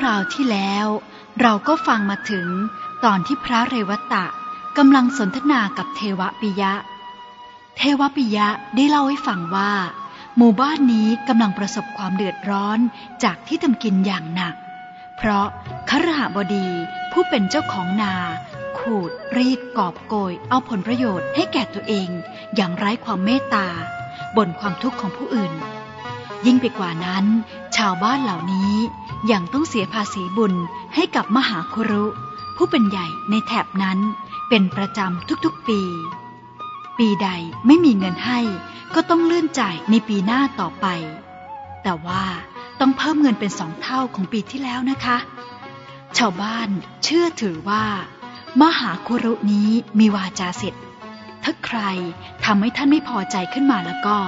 คราวที่แล้ว เราก็ฟังมาถึงตอนที่พระเรวตะกำลังสนทนากับเทวปิยะ เทวปิยะได้เล่าให้ฟังว่า หมู่บ้านนี้กำลังประสบความเดือดร้อนจากที่ทำกินอย่างหนัก เพราะครหบดีผู้เป็นเจ้าของนา ขูด รีดกอบโกย เอาผลประโยชน์ให้แก่ตัวเอง อย่างไร้ความเมตตาบ่นความทุกข์ของผู้อื่น ยิ่งไปกว่านั้น ชาวบ้านเหล่านี้ยังต้องเสียภาษีบุญให้กับมหาครุ ผู้เป็นใหญ่ในแถบนั้นเป็นประจำทุกๆปี ปีใดไม่มีเงินให้ก็ต้องเลื่อนจ่ายในปีหน้าต่อไป แต่ว่าต้องเพิ่มเงินเป็นสองเท่าของปีที่แล้วนะคะ ชาวบ้านเชื่อถือว่า มหาคุรุนี้มีวาจาเสร็จถ้าใครทำให้ท่านไม่พอใจขึ้นมาแล้วก็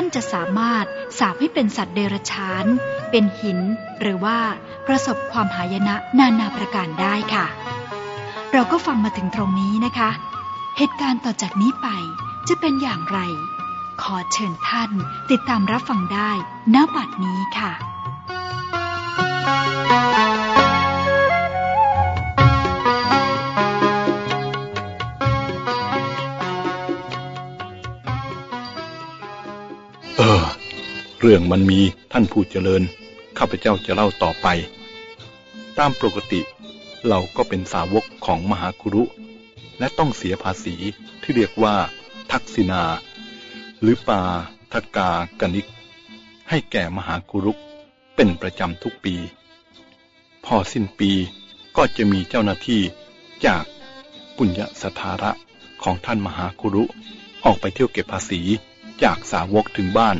ท่านจะสามารถสาปให้เป็นสัตว์เดรัจฉาน เป็นหิน หรือว่าประสบความหายนะนานาประการได้ค่ะ เราก็ฟังมาถึงตรงนี้นะคะ เหตุการณ์ต่อจากนี้ไปจะเป็นอย่างไร ขอเชิญท่านติดตามรับฟังได้ณบัดนี้ค่ะ เออ เรื่องมันมีท่านผู้เจริญ ข้าพเจ้าจะเล่าต่อไป ตามปกติ เราก็เป็นสาวกของมหาคุรุ และต้องเสียภาษีที่เรียกว่า ทักษินา หรือปาทกากนิก ให้แก่มหาคุรุเป็นประจำทุกปี พอสิ้นปีก็จะมีเจ้าหน้าที่จากปุญญสถาระของท่านมหาคุรุออกไปเที่ยวเก็บภาษี จากสาวกถึงบ้าน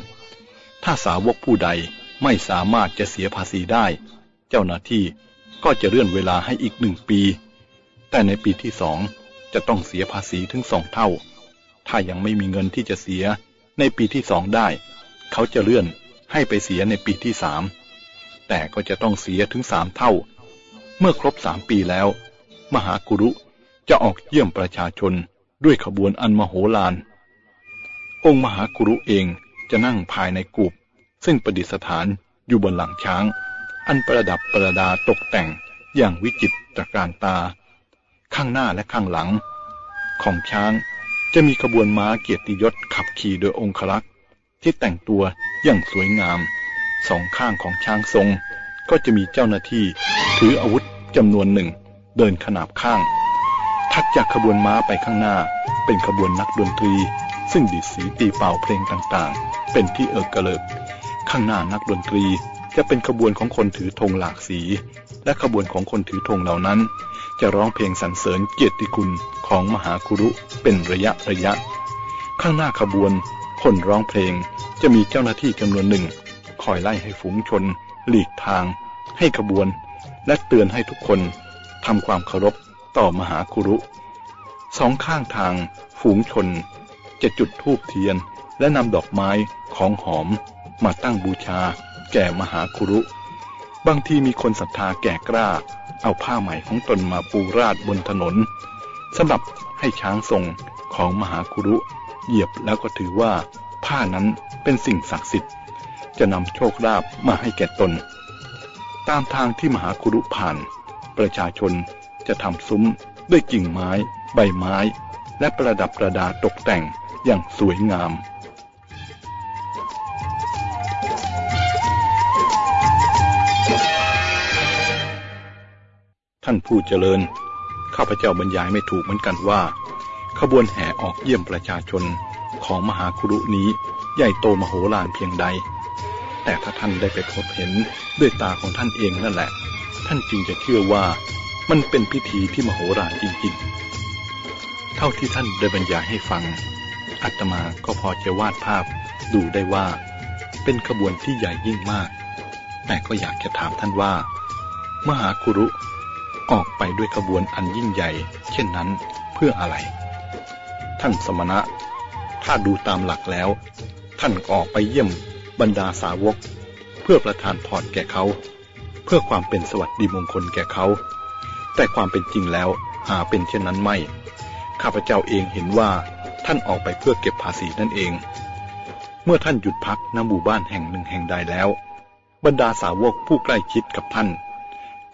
ถ้าสาวกผู้ใดไม่สามารถจะเสียภาษีได้ เจ้าหน้าที่ก็จะเลื่อนเวลาให้อีกหนึ่งปี แต่ในปีที่สองจะต้องเสียภาษีถึงสองเท่า ถ้ายังไม่มีเงินที่จะเสียในปีที่สองได้ เขาจะเลื่อนให้ไปเสียในปีที่สาม แต่ก็จะต้องเสียถึงสามเท่า เมื่อครบสามปีแล้ว มหากุรุจะออกเยี่ยมประชาชนด้วยขบวนอันมโหฬาร องค์มหากุรุเองจะนั่งภายในกูบซึ่งประดิษฐานอยู่บนหลังช้าง อันประดับประดาตกแต่งอย่างวิจิตรการตา ข้างหน้าและข้างหลัง ของช้างจะมีขบวนม้าเกียรติยศขับขี่โดยองครักษ์ที่แต่งตัวอย่างสวยงาม สองข้างของช้างทรง ก็จะมีเจ้าหน้าที่ถืออาวุธจำนวนหนึ่ง เดินขนาบข้าง ถัดจากขบวนม้าไปข้างหน้าเป็นขบวนนักดนตรี ซึ่งดีดสีตีเป่าเพลงต่างๆ เป็นที่เอิกกระเลิก ข้างหน้านักดนตรีจะเป็นขบวนของคนถือธงหลากสี และขบวนของคนถือธงเหล่านั้น จะร้องเพลงสรรเสริญเกียรติคุณของมหาคุรุเป็นระยะระยะ ข้างหน้าขบวน คนร้องเพลงจะมีเจ้าหน้าที่จำนวนหนึ่ง คอยไล่ให้ฝูงชน หลีกทาง ให้ขบวน และเตือนให้ทุกคนทำความเคารพต่อมหาคุรุสองข้างทางฝูงชน จะจุดธูปเทียน และนำดอกไม้ของหอมมาตั้งบูชา แก่มหาคุรุ บางทีมีคนศรัทธาแก่กล้า เอาผ้าใหม่ของตนมาปูราดบนถนนสำหรับให้ช้างทรงของมหาคุรุ เหยียบแล้วก็ถือว่า ผ้านั้นเป็นสิ่งศักดิ์สิทธิ์ จะนำโชคลาภมาให้แก่ตน ตามทางที่มหาคุรุผ่าน ประชาชนจะทำซุ้มด้วยกิ่งไม้ ใบไม้ และประดับประดาตกแต่ง อย่างสวยงามท่านผู้เจริญ ข้าพเจ้าบรรยายไม่ถูกเหมือนกันว่า ขบวนแห่ออกเยี่ยมประชาชนของมหาคุรุนี้ใหญ่โตมโหฬารเพียงใด แต่ถ้าท่านได้ไปพบเห็นด้วยตาของท่านเองนั่นแหละ ท่านจึงจะเชื่อว่ามันเป็นพิธีที่มโหฬารจริงๆ เท่าที่ท่านได้บรรยายให้ฟัง อัตมาก็พอจะวาดภาพดูได้ว่า เป็นขบวนที่ใหญ่ยิ่งมาก แต่ก็อยากจะถามท่านว่า มหาคุรุออกไปด้วยขบวนอันยิ่งใหญ่ เช่นนั้นเพื่ออะไร ท่านสมณะ ถ้าดูตามหลักแล้ว ท่านออกไปเยี่ยมบรรดาสาวก เพื่อประทานพรแก่เขา เพื่อความเป็นสวัสดิมงคลแก่เขา แต่ความเป็นจริงแล้วหาเป็นเช่นนั้นไม่ ข้าพเจ้าเองเห็นว่า ท่านออกไปเพื่อเก็บภาษีนั่นเอง เมื่อท่านหยุดพักณหมู่บ้านแห่งหนึ่งแห่งใดแล้ว บรรดาสาวกผู้ใกล้ชิดกับท่าน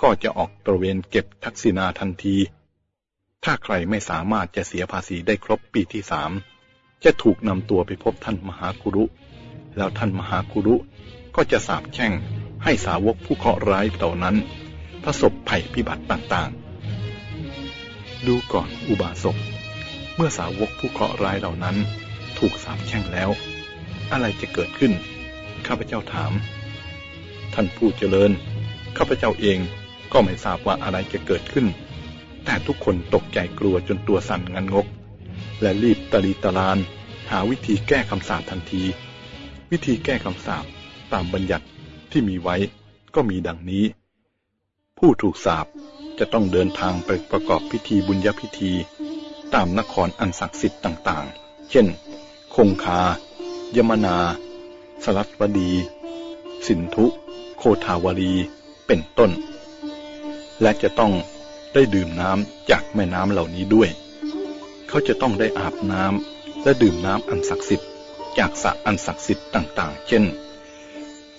ก็จะออกตระเวนเก็บทักษิณาทันที ถ้าใครไม่สามารถจะเสียภาษีได้ครบปีที่สามจะถูกนำตัวไปพบท่านมหากุรุ แล้วท่านมหากุรุก็จะสาบแช่งให้สาวกผู้เคราะห์ร้ายเหล่านั้นประสบภัยพิบัติต่างๆ ดูก่อนอุบาสก เมื่อสาวกผู้เคราะห์ร้ายเหล่านั้น ถูกสาบแช่งแล้ว อะไรจะเกิดขึ้น ข้าพเจ้าถาม ท่านผู้เจริญ ข้าพเจ้าเองก็ไม่ทราบว่าอะไรจะเกิดขึ้น แต่ทุกคนตกใจกลัวจนตัวสั่นงันงก และรีบตะลีตะลาน หาวิธีแก้คำสาปทันที วิธีแก้คำสาปตามบัญญัติที่มีไว้ก็มีดังนี้ ผู้ถูกสาปจะต้องเดินทางไปประกอบพิธีบุญญพิธี ตามนครอันศักดิ์สิทธิ์ต่างๆ เช่น คงคา ยมนาสลัดวดี สินธุ โคทาวรี เป็นต้น และจะต้องได้ดื่มน้ำจากแม่น้ำเหล่านี้ด้วย เขาจะต้องได้อาบน้ำและดื่มน้ำอันศักดิ์สิทธิ์จากสระอันศักดิ์สิทธิ์ต่างๆ เช่น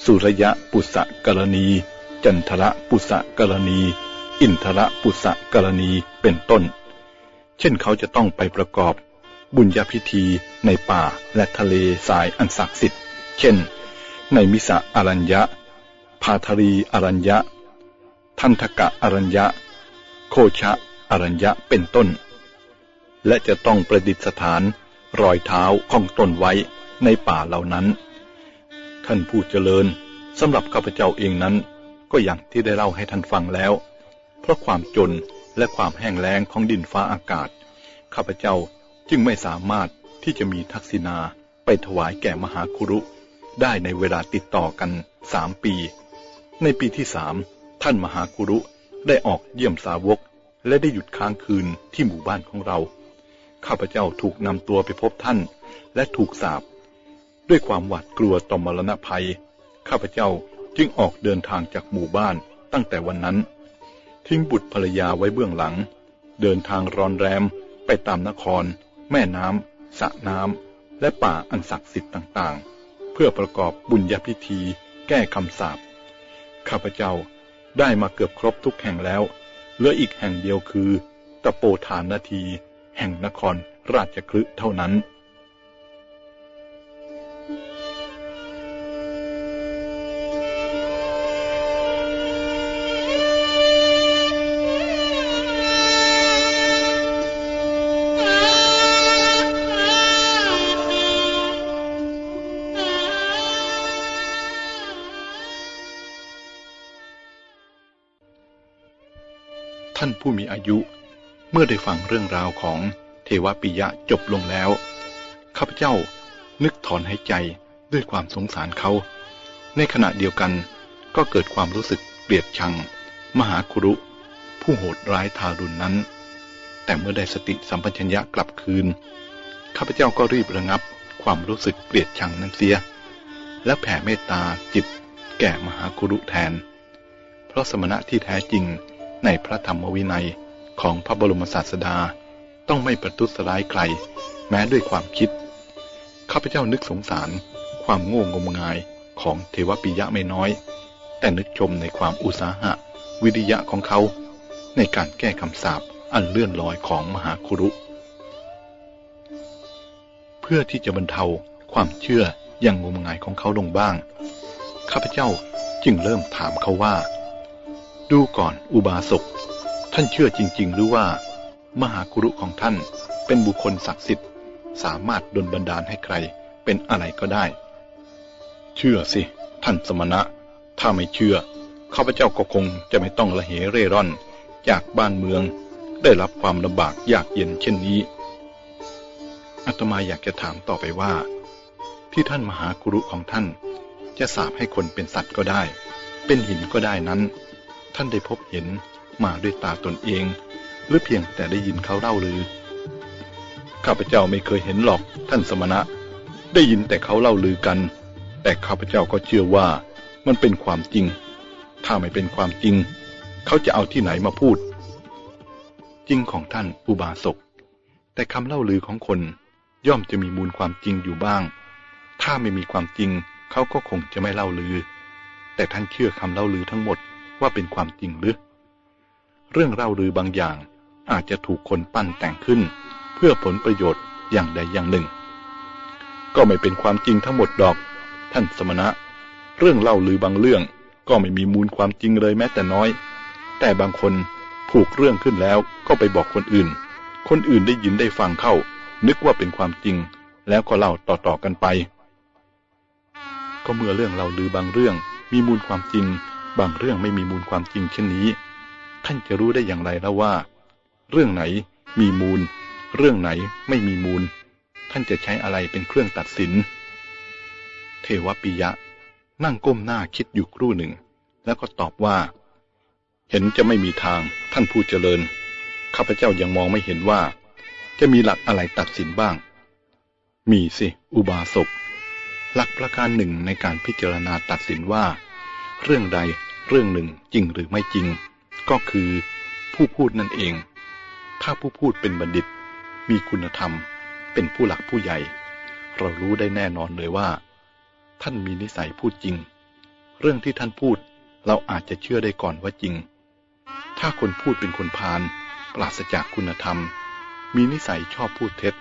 สุรยะปุษะกรณี จันทระปุษะกรณี อินทระปุษะกรณี เป็นต้น เช่นเขาจะต้องไปประกอบบุญญาพิธีในป่าและทะเลสายอันศักดิ์สิทธิ์ เช่น ในมิสะอารัญญะ พาทรีอารัญญะ ทันทกะอารัญญะ โคชะอารัญญะเป็นต้น และจะต้องประดิษฐานรอยเท้าของตนไว้ในป่าเหล่านั้น ท่านผู้เจริญสำหรับข้าพเจ้าเองนั้น ก็อย่างที่ได้เล่าให้ท่านฟังแล้ว เพราะความจน และความแห้งแล้งของดินฟ้าอากาศ ข้าพเจ้าจึงไม่สามารถที่จะมีทักษิณาไปถวายแก่มหาคุรุ ได้ในเวลาติดต่อกันสามปี ในปีที่สามท่านมหาคุรุได้ออกเยี่ยมสาวก และได้หยุดค้างคืนที่หมู่บ้านของเรา ข้าพเจ้าถูกนำตัวไปพบท่าน และถูกสาบ ด้วยความหวาดกลัวต่อมรณภัย ข้าพเจ้าจึงออกเดินทางจากหมู่บ้านตั้งแต่วันนั้น ทิ้งบุตรภรรยาไว้เบื้องหลัง เดินทางรอนแรมไปตามนคร แม่น้ำสระน้ำและป่าอันศักดิ์สิทธิ์ต่างๆ เพื่อประกอบบุญญาพิธี แก้คำสาปข้าพเจ้าได้มาเกือบครบทุกแห่งแล้ว เหลืออีกแห่งเดียวคือ ตะโปธานนาที แห่งนครราชคลึเท่านั้น ผู้มีอายุ เมื่อได้ฟังเรื่องราวของเทวปิยะจบลงแล้ว ข้าพเจ้านึกถอนหายใจด้วยความสงสารเขา ในขณะเดียวกันก็เกิดความรู้สึกเกลียดชัง มหาคุรุ ผู้โหดร้ายทารุณนั้น แต่เมื่อได้สติสัมปชัญญะกลับคืน ข้าพเจ้าก็รีบระงับความรู้สึกเกลียดชังนั้นเสีย และแผ่เมตตาจิตแก่มหาคุรุแทน เพราะสมณะที่แท้จริง ในพระธรรมวินัยของพระบรมศาสดา ต้องไม่ประทุษร้ายใคร แม้ด้วยความคิด ข้าพเจ้านึกสงสาร ความโง่งมงายของเทวปิยะไม่น้อย แต่นึกชมในความอุตสาหะ วิริยะของเขา ในการแก้คำสาปอันเลื่อนลอยของมหาคุรุ เพื่อที่จะบรรเทาความเชื่ออย่างงมงายของเขาลงบ้าง ข้าพเจ้าจึงเริ่มถามเขาว่า ดูก่อนอุบาสก ท่านเชื่อจริง ๆ หรือว่า มหาคุรุของท่านเป็นบุคคลศักดิ์สิทธิ์สามารถดลบันดาลให้ใครเป็นอะไรก็ได้ เชื่อสิ ท่านสมณะ ถ้าไม่เชื่อข้าพเจ้าก็คงจะไม่ต้องละเหเร่ร่อน จากบ้านเมือง ได้รับความลำบากยากเย็นเช่นนี้อาตมาอยากจะถามต่อไปว่า ที่ท่านมหากุรุของท่าน จะสาบให้คนเป็นสัตว์ก็ได้ เป็นหินก็ได้นั้น ท่านได้พบเห็นมาด้วยตาตนเอง หรือเพียงแต่ได้ยินเขาเล่าลือ ข้าพเจ้าไม่เคยเห็นหรอกท่านสมณะ ได้ยินแต่เขาเล่าลือกัน แต่ข้าพเจ้าก็เชื่อว่ามันเป็นความจริง ถ้าไม่เป็นความจริง เขาจะเอาที่ไหนมาพูด จริงของท่านอุบาสก แต่คำเล่าลือของคนย่อมจะมีมูลความจริงอยู่บ้าง ถ้าไม่มีความจริง เขาก็คงจะไม่เล่าลือ แต่ท่านเชื่อคำเล่าลือทั้งหมด ว่าเป็นความจริงหรือ เรื่องเล่าลือบางอย่างอาจจะถูกคนปั้นแต่งขึ้น เพื่อผลประโยชน์อย่างใดอย่างหนึ่ง ก็ไม่เป็นความจริงทั้งหมดดอก ท่านสมณะ เรื่องเล่าลือบางเรื่องก็ไม่มีมูลความจริงเลยแม้แต่น้อย แต่บางคนผูกเรื่องขึ้นแล้วก็ไปบอกคนอื่น คนอื่นได้ยินได้ฟังเข้า นึกว่าเป็นความจริง แล้วก็เล่าต่อๆกันไป ก็เมื่อเรื่องเล่าลือบางเรื่องมีมูลความจริง บางเรื่องไม่มีมูลความจริงเช่นนี้ ท่านจะรู้ได้อย่างไรแล้วว่า เรื่องไหนมีมูล เรื่องไหนไม่มีมูล ท่านจะใช้อะไรเป็นเครื่องตัดสิน เทวปิยะ นั่งก้มหน้าคิดอยู่ครู่หนึ่ง แล้วก็ตอบว่า เห็นจะไม่มีทางท่านผู้เจริญข้าพเจ้ายังมองไม่เห็นว่า จะมีหลักอะไรตัดสินบ้าง มีสิ อุบาสกหลักประการหนึ่งในการพิจารณาตัดสินว่า เรื่องใด เรื่องหนึ่งจริงหรือไม่จริง ก็คือผู้พูดนั่นเอง ถ้าผู้พูดเป็นบัณฑิต มีคุณธรรม เป็นผู้หลักผู้ใหญ่ เรารู้ได้แน่นอนเลยว่า ท่านมีนิสัยพูดจริง เรื่องที่ท่านพูดเราอาจจะเชื่อได้ก่อนว่าจริง ถ้าคนพูดเป็นคนพาลปราศจากคุณธรรม มีนิสัยชอบพูดเท็จ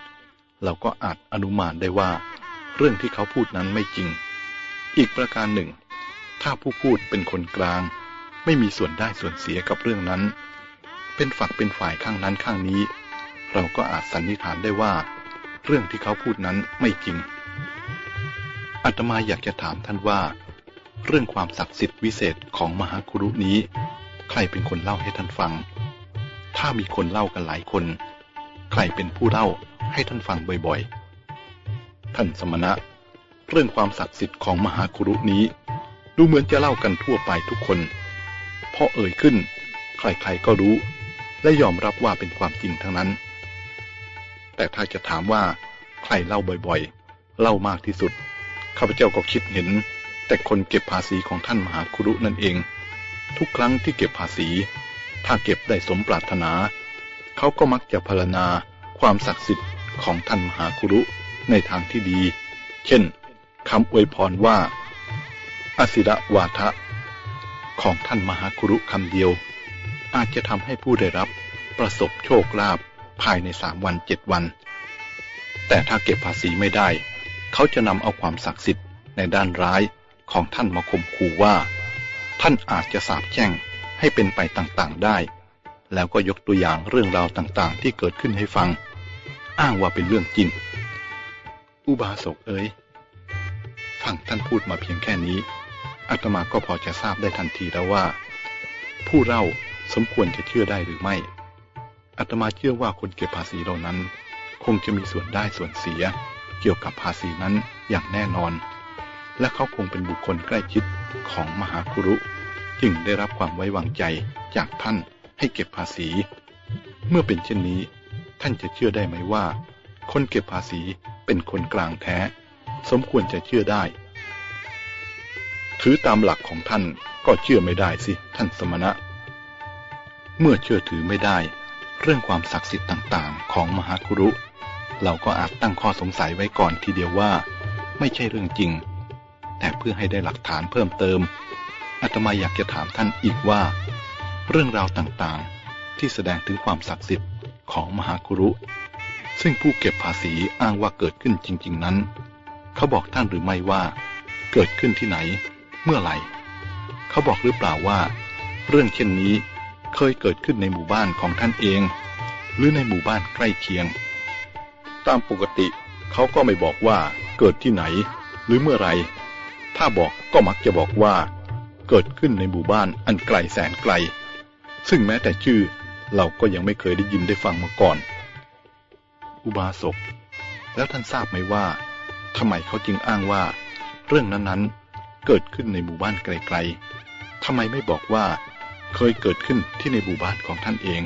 เราก็อาจอนุมานได้ว่า เรื่องที่เขาพูดนั้นไม่จริง อีกประการหนึ่ง ถ้าผู้พูดเป็นคนกลาง ไม่มีส่วนได้ส่วนเสียกับเรื่องนั้น เป็นฝักเป็นฝ่ายข้างนั้นข้างนี้ เราก็อาจสันนิษฐานได้ว่า เรื่องที่เขาพูดนั้นไม่จริงอาตมาอยากจะถามท่านว่า เรื่องความศักดิ์สิทธิ์วิเศษของมหาคุรุนี้ ใครเป็นคนเล่าให้ท่านฟัง ถ้ามีคนเล่ากันหลายคน ใครเป็นผู้เล่าให้ท่านฟังบ่อยๆ ท่านสมณะ เรื่องความศักดิ์สิทธิ์ของมหาคุรุนี้ ดูเหมือนจะเล่ากันทั่วไปทุกคนพอเอ่ยขึ้น ใครๆก็รู้ และยอมรับว่าเป็นความจริงทั้งนั้น แต่ถ้าจะถามว่า ใครเล่าบ่อยๆ เล่ามากที่สุด ข้าพเจ้าก็คิดเห็น แต่คนเก็บภาษีของท่านมหาคุรุนั่นเอง ทุกครั้งที่เก็บภาษี ถ้าเก็บได้สมปรารถนา เขาก็มักจะพรรณนาความศักดิ์สิทธิ์ของท่านมหาคุรุในทางที่ดี เช่นคำอวยพรว่า อสิระวาทะ ของท่านมหาคุรุคำเดียว อาจจะทำให้ผู้ได้รับประสบโชคลาภภายในสามวันเจ็ดวัน แต่ถ้าเก็บภาษีไม่ได้ เขาจะนำเอาความศักดิ์สิทธิ์ในด้านร้ายของท่านมาข่มขู่ว่า ท่านอาจจะสาบแช่งให้เป็นไปต่างๆได้ แล้วก็ยกตัวอย่างเรื่องราวต่างๆ ที่เกิดขึ้นให้ฟัง อ้างว่าเป็นเรื่องจริง อุบาสกเอ๋ยฟังท่านพูดมาเพียงแค่นี้ อาตมาก็พอจะทราบได้ทันทีแล้วว่า ผู้เล่าสมควรจะเชื่อได้หรือไม่อาตมาเชื่อว่าคนเก็บภาษีเหล่านั้น คงจะมีส่วนได้ส่วนเสีย เกี่ยวกับภาษีนั้นอย่างแน่นอน และเขาคงเป็นบุคคลใกล้ชิดของมหาคุรุ จึงได้รับความไว้วางใจจากท่านให้เก็บภาษี เมื่อเป็นเช่นนี้ ท่านจะเชื่อได้ไหมว่า คนเก็บภาษีเป็นคนกลางแท้ สมควรจะเชื่อได้ ถือตามหลักของท่านก็เชื่อไม่ได้สิ ท่านสมณะ เมื่อเชื่อถือไม่ได้ เรื่องความศักดิ์สิทธิ์ต่างๆ ของมหาคุรุ เราก็อาจตั้งข้อสงสัยไว้ก่อนทีเดียวว่า ไม่ใช่เรื่องจริง แต่เพื่อให้ได้หลักฐานเพิ่มเติมอาตมาอยากจะถามท่านอีกว่า เรื่องราวต่างๆ ที่แสดงถึงความศักดิ์สิทธิ์ของมหาคุรุ ซึ่งผู้เก็บภาษีอ้างว่าเกิดขึ้นจริง ๆ นั้น เขาบอกท่านหรือไม่ว่า เกิดขึ้นที่ไหน เมื่อไหร่ เขาบอกหรือเปล่าว่า เรื่องเช่นนี้เคยเกิดขึ้นในหมู่บ้านของท่านเอง หรือในหมู่บ้านใกล้เคียง ตามปกติเขาก็ไม่บอกว่าเกิดที่ไหน หรือเมื่อไร ถ้าบอกก็มักจะบอกว่า เกิดขึ้นในหมู่บ้านอันไกลแสนไกล ซึ่งแม้แต่ชื่อเราก็ยังไม่เคยได้ยินได้ฟังมาก่อน อุบาสก แล้วท่านทราบไหมว่าทำไมเขาจึงอ้างว่า เรื่องนั้นๆ เกิดขึ้นในหมู่บ้านไกลๆทำไมไม่บอกว่า เคยเกิดขึ้นที่ในหมู่บ้านของท่านเอง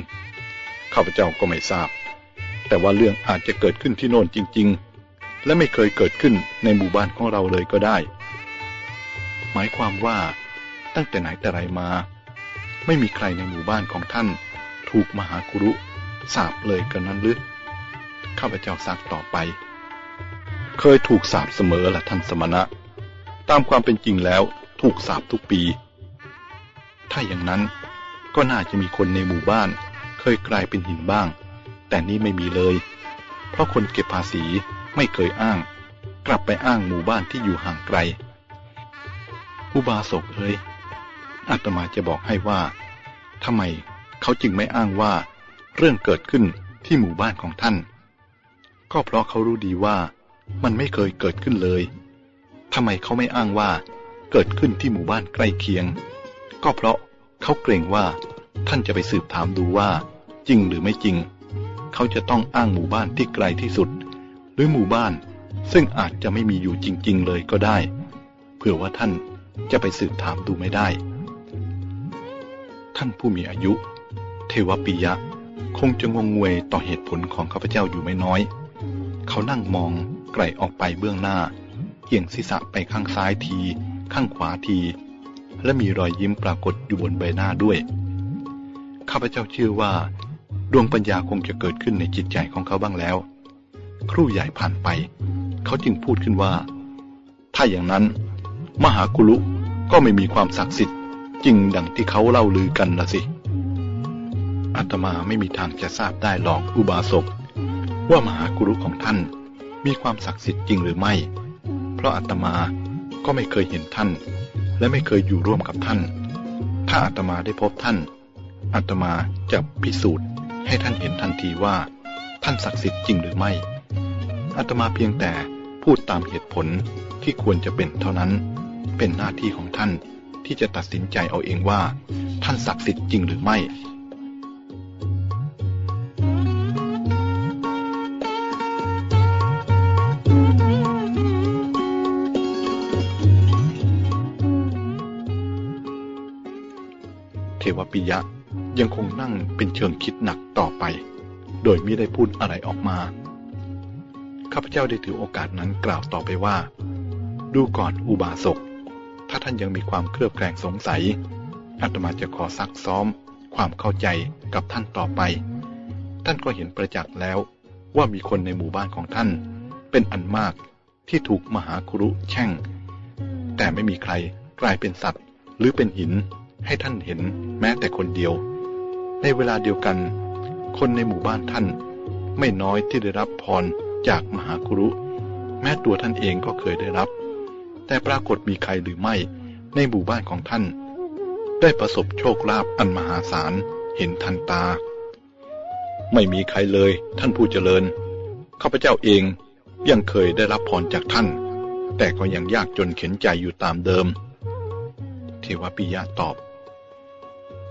ข้าพเจ้าก็ไม่ทราบ แต่ว่าเรื่องอาจจะเกิดขึ้นที่โน่นจริง ๆ และไม่เคยเกิดขึ้นในหมู่บ้านของเราเลยก็ได้ หมายความว่าตั้งแต่ไหนแต่ไรมา ไม่มีใครในหมู่บ้านของท่าน ถูกมหากุรุสาบเลยกันนั้นหรือข้าพเจ้าซักต่อไป เคยถูกสาบเสมอละท่านสมณะ ตามความเป็นจริงแล้วถูกสาบทุกปี ถ้าอย่างนั้นก็น่าจะมีคนในหมู่บ้าน เคยกลายเป็นหินบ้าง แต่นี้ไม่มีเลย เพราะคนเก็บภาษีไม่เคยอ้าง กลับไปอ้างหมู่บ้านที่อยู่ห่างไกลอุบาสกเอ้ยอาตมาจะบอกให้ว่าทำไมเขาจึงไม่อ้างว่า เรื่องเกิดขึ้นที่หมู่บ้านของท่าน ก็เพราะเขารู้ดีว่ามันไม่เคยเกิดขึ้นเลย ทำไมเขาไม่อ้างว่า เกิดขึ้นที่หมู่บ้านใกล้เคียง ก็เพราะเขาเกรงว่า ท่านจะไปสืบถามดูว่า จริงหรือไม่จริง เขาจะต้องอ้างหมู่บ้านที่ไกลที่สุด หรือหมู่บ้านซึ่งอาจจะไม่มีอยู่จริง ๆ เลยก็ได้ เผื่อว่าท่านจะไปสืบถามดูไม่ได้ ท่านผู้มีอายุ เทวปิยะ คงจะงงงวยต่อเหตุผลของข้าพเจ้าอยู่ไม่น้อย เขานั่งมองไกลออกไปเบื้องหน้า เอียงศีรษะไปข้างซ้ายที ข้างขวาที และมีรอยยิ้มปรากฏอยู่บนใบหน้าด้วย ข้าพเจ้าเชื่อว่า ดวงปัญญาคงจะเกิดขึ้นในจิตใจของเขาบ้างแล้ว ครู่ใหญ่ผ่านไป เขาจึงพูดขึ้นว่า ถ้าอย่างนั้น มหากุลุก็ไม่มีความศักดิ์สิทธิ์จริงดังที่เขาเล่าลือกันละสิอาตมาไม่มีทางจะทราบได้หรอกอุบาสกว่ามหากุรุของท่านมีความศักดิ์สิทธิ์จริงหรือไม่ เพราะอาตมาก็ไม่เคยเห็นท่าน และไม่เคยอยู่ร่วมกับท่าน ถ้าอาตมาได้พบท่านอาตมาจะพิสูจน์ให้ท่านเห็นทันทีว่า ท่านศักดิ์สิทธิ์จริงหรือไม่อาตมาเพียงแต่พูดตามเหตุผลที่ควรจะเป็นเท่านั้น เป็นหน้าที่ของท่านที่จะตัดสินใจเอาเองว่า ท่านศักดิ์สิทธิ์จริงหรือไม่ ปิยะ ยังคงนั่งเป็นเชิงคิดหนักต่อไป โดยไม่ได้พูดอะไรออกมา ข้าพเจ้าได้ถือโอกาสนั้นกล่าวต่อไปว่า ดูก่อนอุบาสก ถ้าท่านยังมีความเครือบแคลงสงสัยอาตมาจะขอซักซ้อม ความเข้าใจกับท่านต่อไป ท่านก็เห็นประจักษ์แล้วว่ามีคนในหมู่บ้านของท่าน เป็นอันมากที่ถูกมหาครุแช่ง แต่ไม่มีใครกลายเป็นสัตว์หรือเป็นหิน ให้ท่านเห็นแม้แต่คนเดียว ในเวลาเดียวกัน คนในหมู่บ้านท่าน ไม่น้อยที่ได้รับพรจากมหาคุรุ แม้ตัวท่านเองก็เคยได้รับ แต่ปรากฏมีใครหรือไม่ในหมู่บ้านของท่าน ได้ประสบโชคลาภอันมหาศาลเห็นทันตา ไม่มีใครเลยท่านผู้เจริญข้าพเจ้าเองยังเคยได้รับพรจากท่าน แต่ก็ยังยากจนเข็นใจอยู่ตามเดิม เทวปิยะตอบ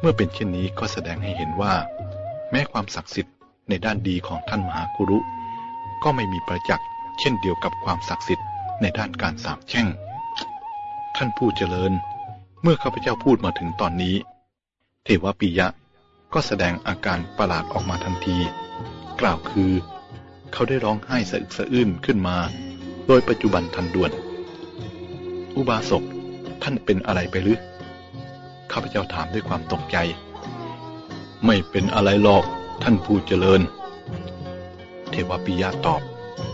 เมื่อเป็นเช่นนี้ก็แสดงให้เห็นว่า แม้ความศักดิ์สิทธิ์ในด้านดีของท่านมหากุรุ ก็ไม่มีประจักษ์เช่นเดียวกับความศักดิ์สิทธิ์ในด้านการสาบแช่ง ท่านผู้เจริญ เมื่อข้าพเจ้าพูดมาถึงตอนนี้ เทวปิยะก็แสดงอาการประหลาดออกมาทันที กล่าวคือ เขาได้ร้องไห้สะอึกสะอื้นขึ้นมา โดยปัจจุบันทันด่วน อุบาสกท่านเป็นอะไรไปหรือ ข้าพเจ้าถามด้วยความตกใจ ไม่เป็นอะไรหรอกท่านผู้เจริญ เทวปิยะตอบ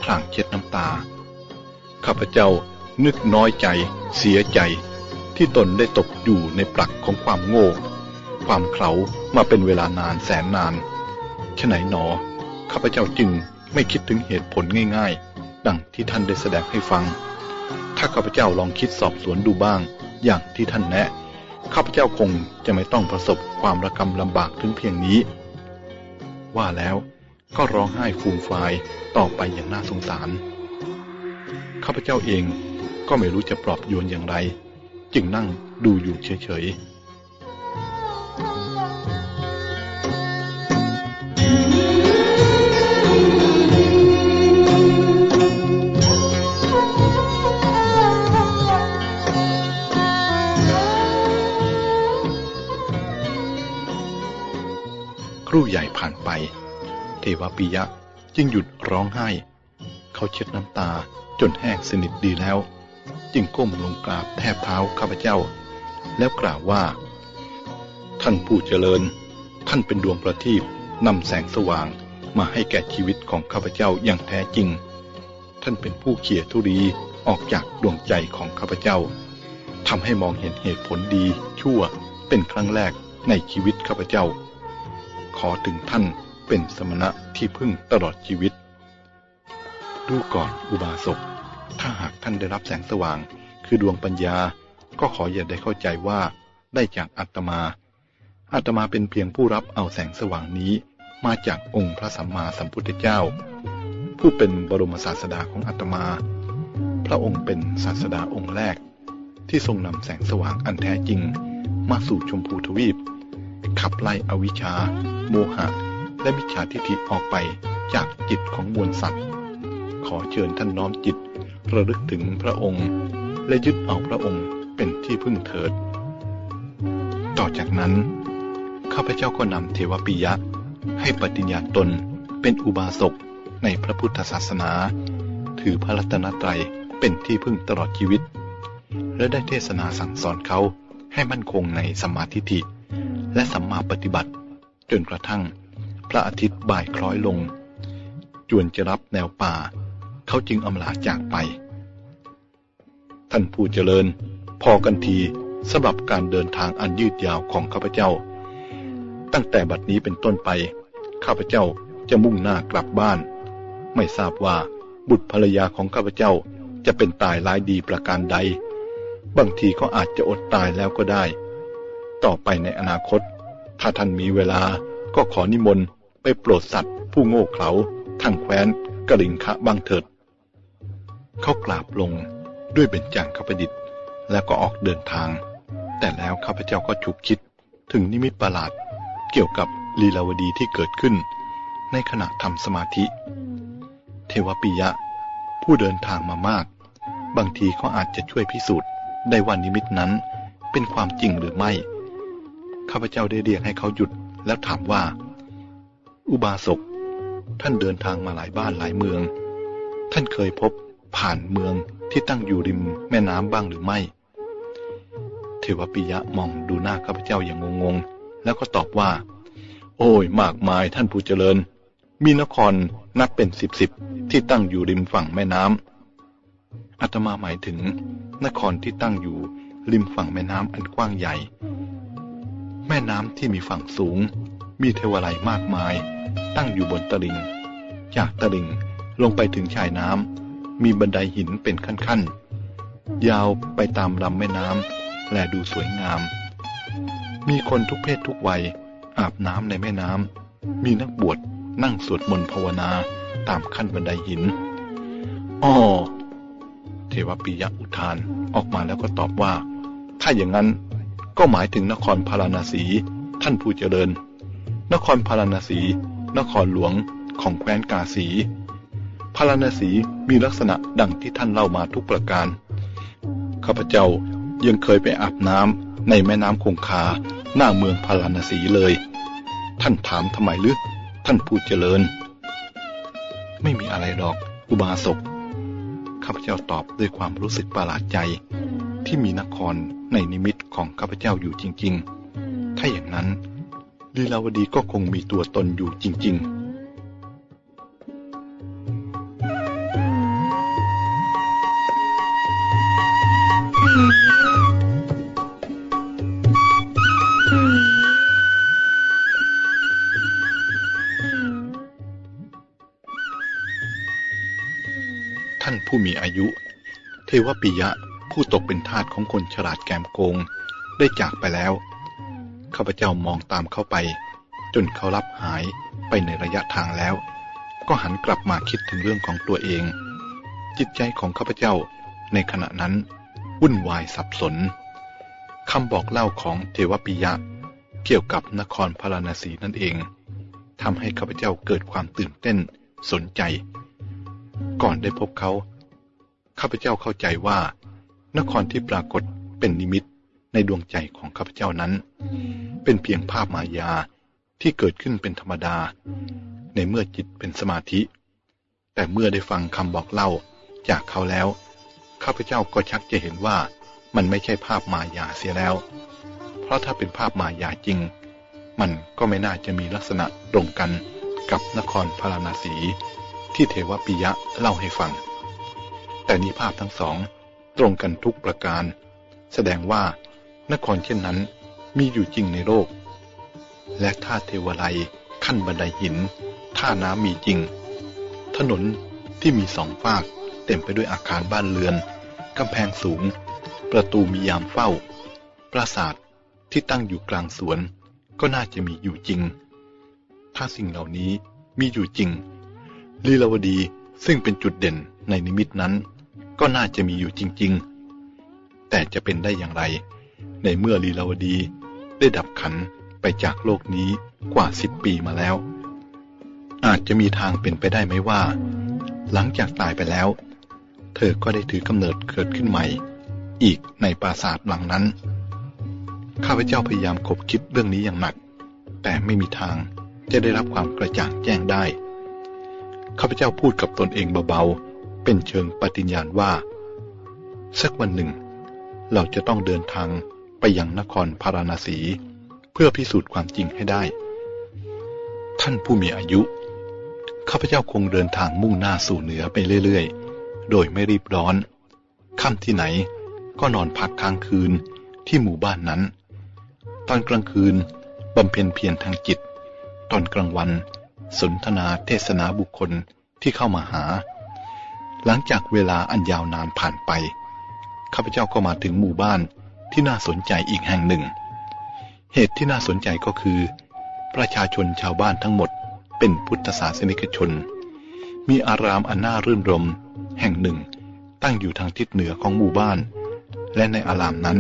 พลางเช็ดน้ำตา ข้าพเจ้านึกน้อยใจ เสียใจ ที่ตนได้ตกอยู่ในปลักของความโง่ ความเขลามาเป็นเวลานานแสนนานฉไหนหนอ ข้าพเจ้าจึงไม่คิดถึงเหตุผลง่ายๆ ดังที่ท่านได้แสดงให้ฟัง ถ้าข้าพเจ้าลองคิดสอบสวนดูบ้าง อย่างที่ท่านแนะ ข้าพเจ้าคงจะไม่ต้องประสบความระกำลำบากถึงเพียงนี้ ว่าแล้วก็ร้องไห้ฟูมฟายต่อไปอย่างน่าสงสาร ข้าพเจ้าเองก็ไม่รู้จะปลอบโยนอย่างไร จึงนั่งดูอยู่เฉยๆ รู่ใหญ่ผ่านไป เทวปิยะจึงหยุดร้องไห้ เขาเช็ดน้ำตาจนแห้งสนิทดีแล้ว จึงก้มลงกราบแทบเท้าข้าพเจ้า แล้วกล่าวว่า ท่านผู้เจริญ ท่านเป็นดวงประทีปนำแสงสว่างมาให้แก่ชีวิตของข้าพเจ้าอย่างแท้จริง ท่านเป็นผู้เขี่ยทุรีออกจากดวงใจของข้าพเจ้าทำให้มองเห็นเหตุผลดีชั่วเป็นครั้งแรกในชีวิตข้าพเจ้า ขอถึงท่านเป็นสมณะที่พึ่งตลอดชีวิต ดูก่อนอุบาสก ถ้าหากท่านได้รับแสงสว่าง คือดวงปัญญา ก็ขออย่าได้เข้าใจว่าได้จากอัตมา อัตมาเป็นเพียงผู้รับเอาแสงสว่างนี้มาจากองค์พระสัมมาสัมพุทธเจ้า ผู้เป็นบรมศาสดาของอัตมา พระองค์เป็นศาสดาองค์แรก ที่ทรงนำแสงสว่างอันแท้จริง มาสู่ชมพูทวีป ขับไล่อวิชชา โมหะ และมิจฉาทิฏฐิออกไปจากจิตของมวลสัตว์ ขอเชิญท่านน้อมจิต ระลึกถึงพระองค์ และยึดเอาพระองค์เป็นที่พึ่งเถิด ต่อจากนั้น ข้าพเจ้าก็นำเทวปิยะ ให้ปฏิญญาตนเป็นอุบาสกในพระพุทธศาสนา ถือพระรัตนตรัยเป็นที่พึ่งตลอดชีวิต และได้เทศนาสั่งสอนเขาให้มั่นคงในสมาธิิ และสัมมาปฏิบัติ จนกระทั่ง พระอาทิตย์บ่ายคล้อยลง จวนจะรับแนวป่า เขาจึงอำลาจากไป ท่านผู้เจริญ พอกันทีสำหรับการเดินทางอันยืดยาวของข้าพเจ้า ตั้งแต่บัดนี้เป็นต้นไป ข้าพเจ้าจะมุ่งหน้ากลับบ้าน ไม่ทราบว่าบุตรภรรยาของข้าพเจ้าจะเป็นตายร้ายดีประการใด บางทีก็อาจจะอดตายแล้วก็ได้ ต่อไปในอนาคต ถ้าท่านมีเวลาก็ขอนิมนต์ไปโปรดสัตว์ผู้โง่เขลาทางแคว้นกลิงคะบางเถิด เขากราบลงด้วยเบญจางขประดิษฐ์ แล้วก็ออกเดินทาง แต่แล้วข้าพเจ้าก็ฉุกคิดถึงนิมิตประหลาด เกี่ยวกับลีลาวดีที่เกิดขึ้น ในขณะทำสมาธิ เทวปิยะ ผู้เดินทางมามาก บางทีเขาอาจจะช่วยพิสูจน์ได้ว่านิมิตนั้นเป็นความจริงหรือไม่ ข้าพเจ้าได้เรียกให้เขาหยุด แล้วถามว่า อุบาสก ท่านเดินทางมาหลายบ้านหลายเมือง ท่านเคยพบผ่านเมืองที่ตั้งอยู่ริมแม่น้ำบ้างหรือไม่เทวปิยะมองดูหน้าข้าพเจ้าอย่างงงๆ แล้วก็ตอบว่า โอ้ยมากมายท่านผู้เจริญ มีนครนับเป็นสิบสิบที่ตั้งอยู่ริมฝั่งแม่น้ำอาตมาหมายถึง นครที่ตั้งอยู่ริมฝั่งแม่น้ำอันกว้างใหญ่ แม่น้ำที่มีฝั่งสูง มีเทวไลมากมาย ตั้งอยู่บนตลิง จากตลิงลงไปถึงชายน้ำมีบันไดหินเป็นขั้นๆ ยาวไปตามลำแม่น้ำและดูสวยงาม มีคนทุกเพศทุกวัย อาบน้ำในแม่น้ำมีนักบวชนั่งสวดมนต์ภาวนาตามขั้นบันไดหินอ๋อเทวปิยะอุทานออกมาแล้วก็ตอบว่า ถ้าอย่างนั้น ก็หมายถึงนครพาราณสี ท่านผู้เจริญ นครพาราณสี นครหลวงของแคว้นกาสีพาราณสีมีลักษณะดังที่ท่านเล่ามาทุกประการ ข้าพเจ้ายังเคยไปอาบน้ำในแม่น้ำคงคาหน้าเมืองพาราณสีเลย ท่านถามทำไมลึกท่านพูดเจริญ ไม่มีอะไรหรอกอุบาสกข้าพเจ้าตอบด้วยความรู้สึกประหลาดใจ ที่มีนครในนิมิตของข้าพเจ้าอยู่จริง ๆ ถ้าอย่างนั้นลีลาวดีก็คงมีตัวตนอยู่จริงๆผู้มีอายุ เทวปิยะ ผู้ตกเป็นทาสของคนฉลาดแกมโกง ได้จากไปแล้ว ข้าพเจ้ามองตามเข้าไป จนเขารับหายไปในระยะทางแล้ว ก็หันกลับมาคิดถึงเรื่องของตัวเอง จิตใจของข้าพเจ้าในขณะนั้น วุ่นวายสับสนคำบอกเล่าของเทวปิยะ เกี่ยวกับนครพาราณสีนั่นเองทำให้ข้าพเจ้าเกิดความตื่นเต้นสนใจ ก่อนได้พบเขา ข้าพเจ้าเข้าใจว่า นครที่ปรากฏเป็นนิมิตในดวงใจของข้าพเจ้านั้น เป็นเพียงภาพมายาที่เกิดขึ้นเป็นธรรมดา ในเมื่อจิตเป็นสมาธิ แต่เมื่อได้ฟังคำบอกเล่าจากเขาแล้ว ข้าพเจ้าก็ชักจะเห็นว่ามันไม่ใช่ภาพมายาเสียแล้ว เพราะถ้าเป็นภาพมายาจริง มันก็ไม่น่าจะมีลักษณะตรงกันกับนครพาราณสีที่เทวปิยะเล่าให้ฟัง แต่นิภาพทั้งสอง ตรงกันทุกประการ แสดงว่านครเช่นนั้นมีอยู่จริงในโลก และท่าเทวไลยขั้นบันไดหิน ท่าน้ำมีจริง ถนนที่มีสองฝากเต็มไปด้วยอาคารบ้านเรือนกำแพงสูง ประตูมียามเฝ้า ปราสาทที่ตั้งอยู่กลางสวน ก็น่าจะมีอยู่จริง ถ้าสิ่งเหล่านี้มีอยู่จริงลีลาวดีซึ่งเป็นจุดเด่นในนิมิตนั้น ก็น่าจะมีอยู่จริง ๆ แต่จะเป็นได้อย่างไร ในเมื่อลีลาวดีได้ดับขันธ์ไปจากโลกนี้กว่าสิบปีมาแล้ว อาจจะมีทางเป็นไปได้ไหมว่า หลังจากตายไปแล้ว เธอก็ได้ถือกำเนิดเกิดขึ้นใหม่ อีกในปราสาทหลังนั้น ข้าพเจ้าพยายามคบคิดเรื่องนี้อย่างหนัก แต่ไม่มีทางจะได้รับความกระจ่างแจ้งได้ ข้าพเจ้าพูดกับตนเองเบาๆ เป็นเชิงปฏิญญาณว่า สักวันหนึ่ง เราจะต้องเดินทางไปยังนครพาราณสี เพื่อพิสูจน์ความจริงให้ได้ ท่านผู้มีอายุ ข้าพเจ้าคงเดินทางมุ่งหน้าสู่เหนือไปเรื่อยๆ โดยไม่รีบร้อนค่ำที่ไหนก็นอนพักค้างคืนที่หมู่บ้านนั้น ตอนกลางคืนบำเพ็ญเพียรทางจิต ตอนกลางวัน สนทนาเทศนาบุคคลที่เข้ามาหา หลังจากเวลาอันยาวนานผ่านไป ข้าพเจ้าก็มาถึงหมู่บ้านที่น่าสนใจอีกแห่งหนึ่ง เหตุที่น่าสนใจก็คือ ประชาชนชาวบ้านทั้งหมด เป็นพุทธศาสนิกชน มีอารามอันน่ารื่นรม แห่งหนึ่ง ตั้งอยู่ทางทิศเหนือของหมู่บ้าน และในอารามนั้น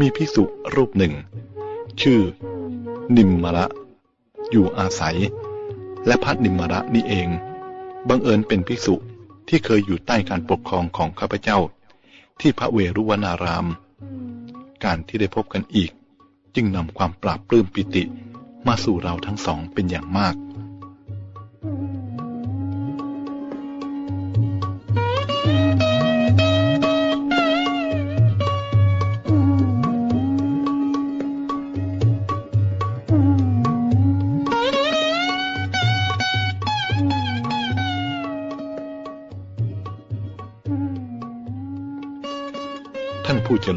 มีพิสุรูปหนึ่ง ชื่อ นิมมระ อยู่อาศัย และพัดนิมมระนี่เอง บังเอิญเป็นภิกษุ ที่เคยอยู่ใต้การปกครองของข้าพเจ้า ที่พระเวรุวนาราม การที่ได้พบกันอีก จึงนำความปราบปลื้มปิติมาสู่เราทั้งสองเป็นอย่างมาก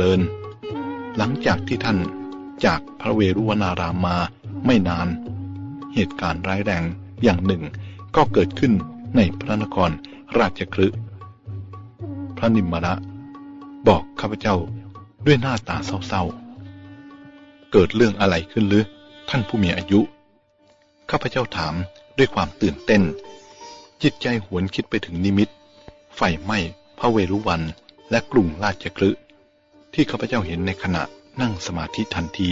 ริญ หลังจากที่ท่านจากพระเวรุวนารามมาไม่นาน เหตุการณ์ร้ายแรงอย่างหนึ่งก็เกิดขึ้นในพระนครราชคฤห์พระนิมมระบอกข้าพเจ้าด้วยหน้าตาเศร้าๆ เกิดเรื่องอะไรขึ้นหรือท่านผู้มีอายุ ข้าพเจ้าถามด้วยความตื่นเต้น จิตใจหวนคิดไปถึงนิมิต ไฟไหม้พระเวรุวันและกรุงราชคฤห์ ที่ข้าพเจ้าเห็นในขณะนั่งสมาธิทันที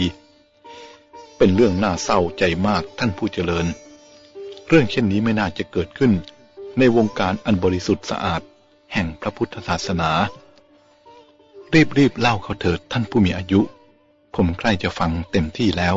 เป็นเรื่องน่าเศร้าใจมากท่านผู้เจริญ เรื่องเช่นนี้ไม่น่าจะเกิดขึ้น ในวงการอันบริสุทธิ์สะอาด แห่งพระพุทธศาสนา รีบรีบเล่าเขาเถิดท่านผู้มีอายุ ผมใกล้จะฟังเต็มที่แล้ว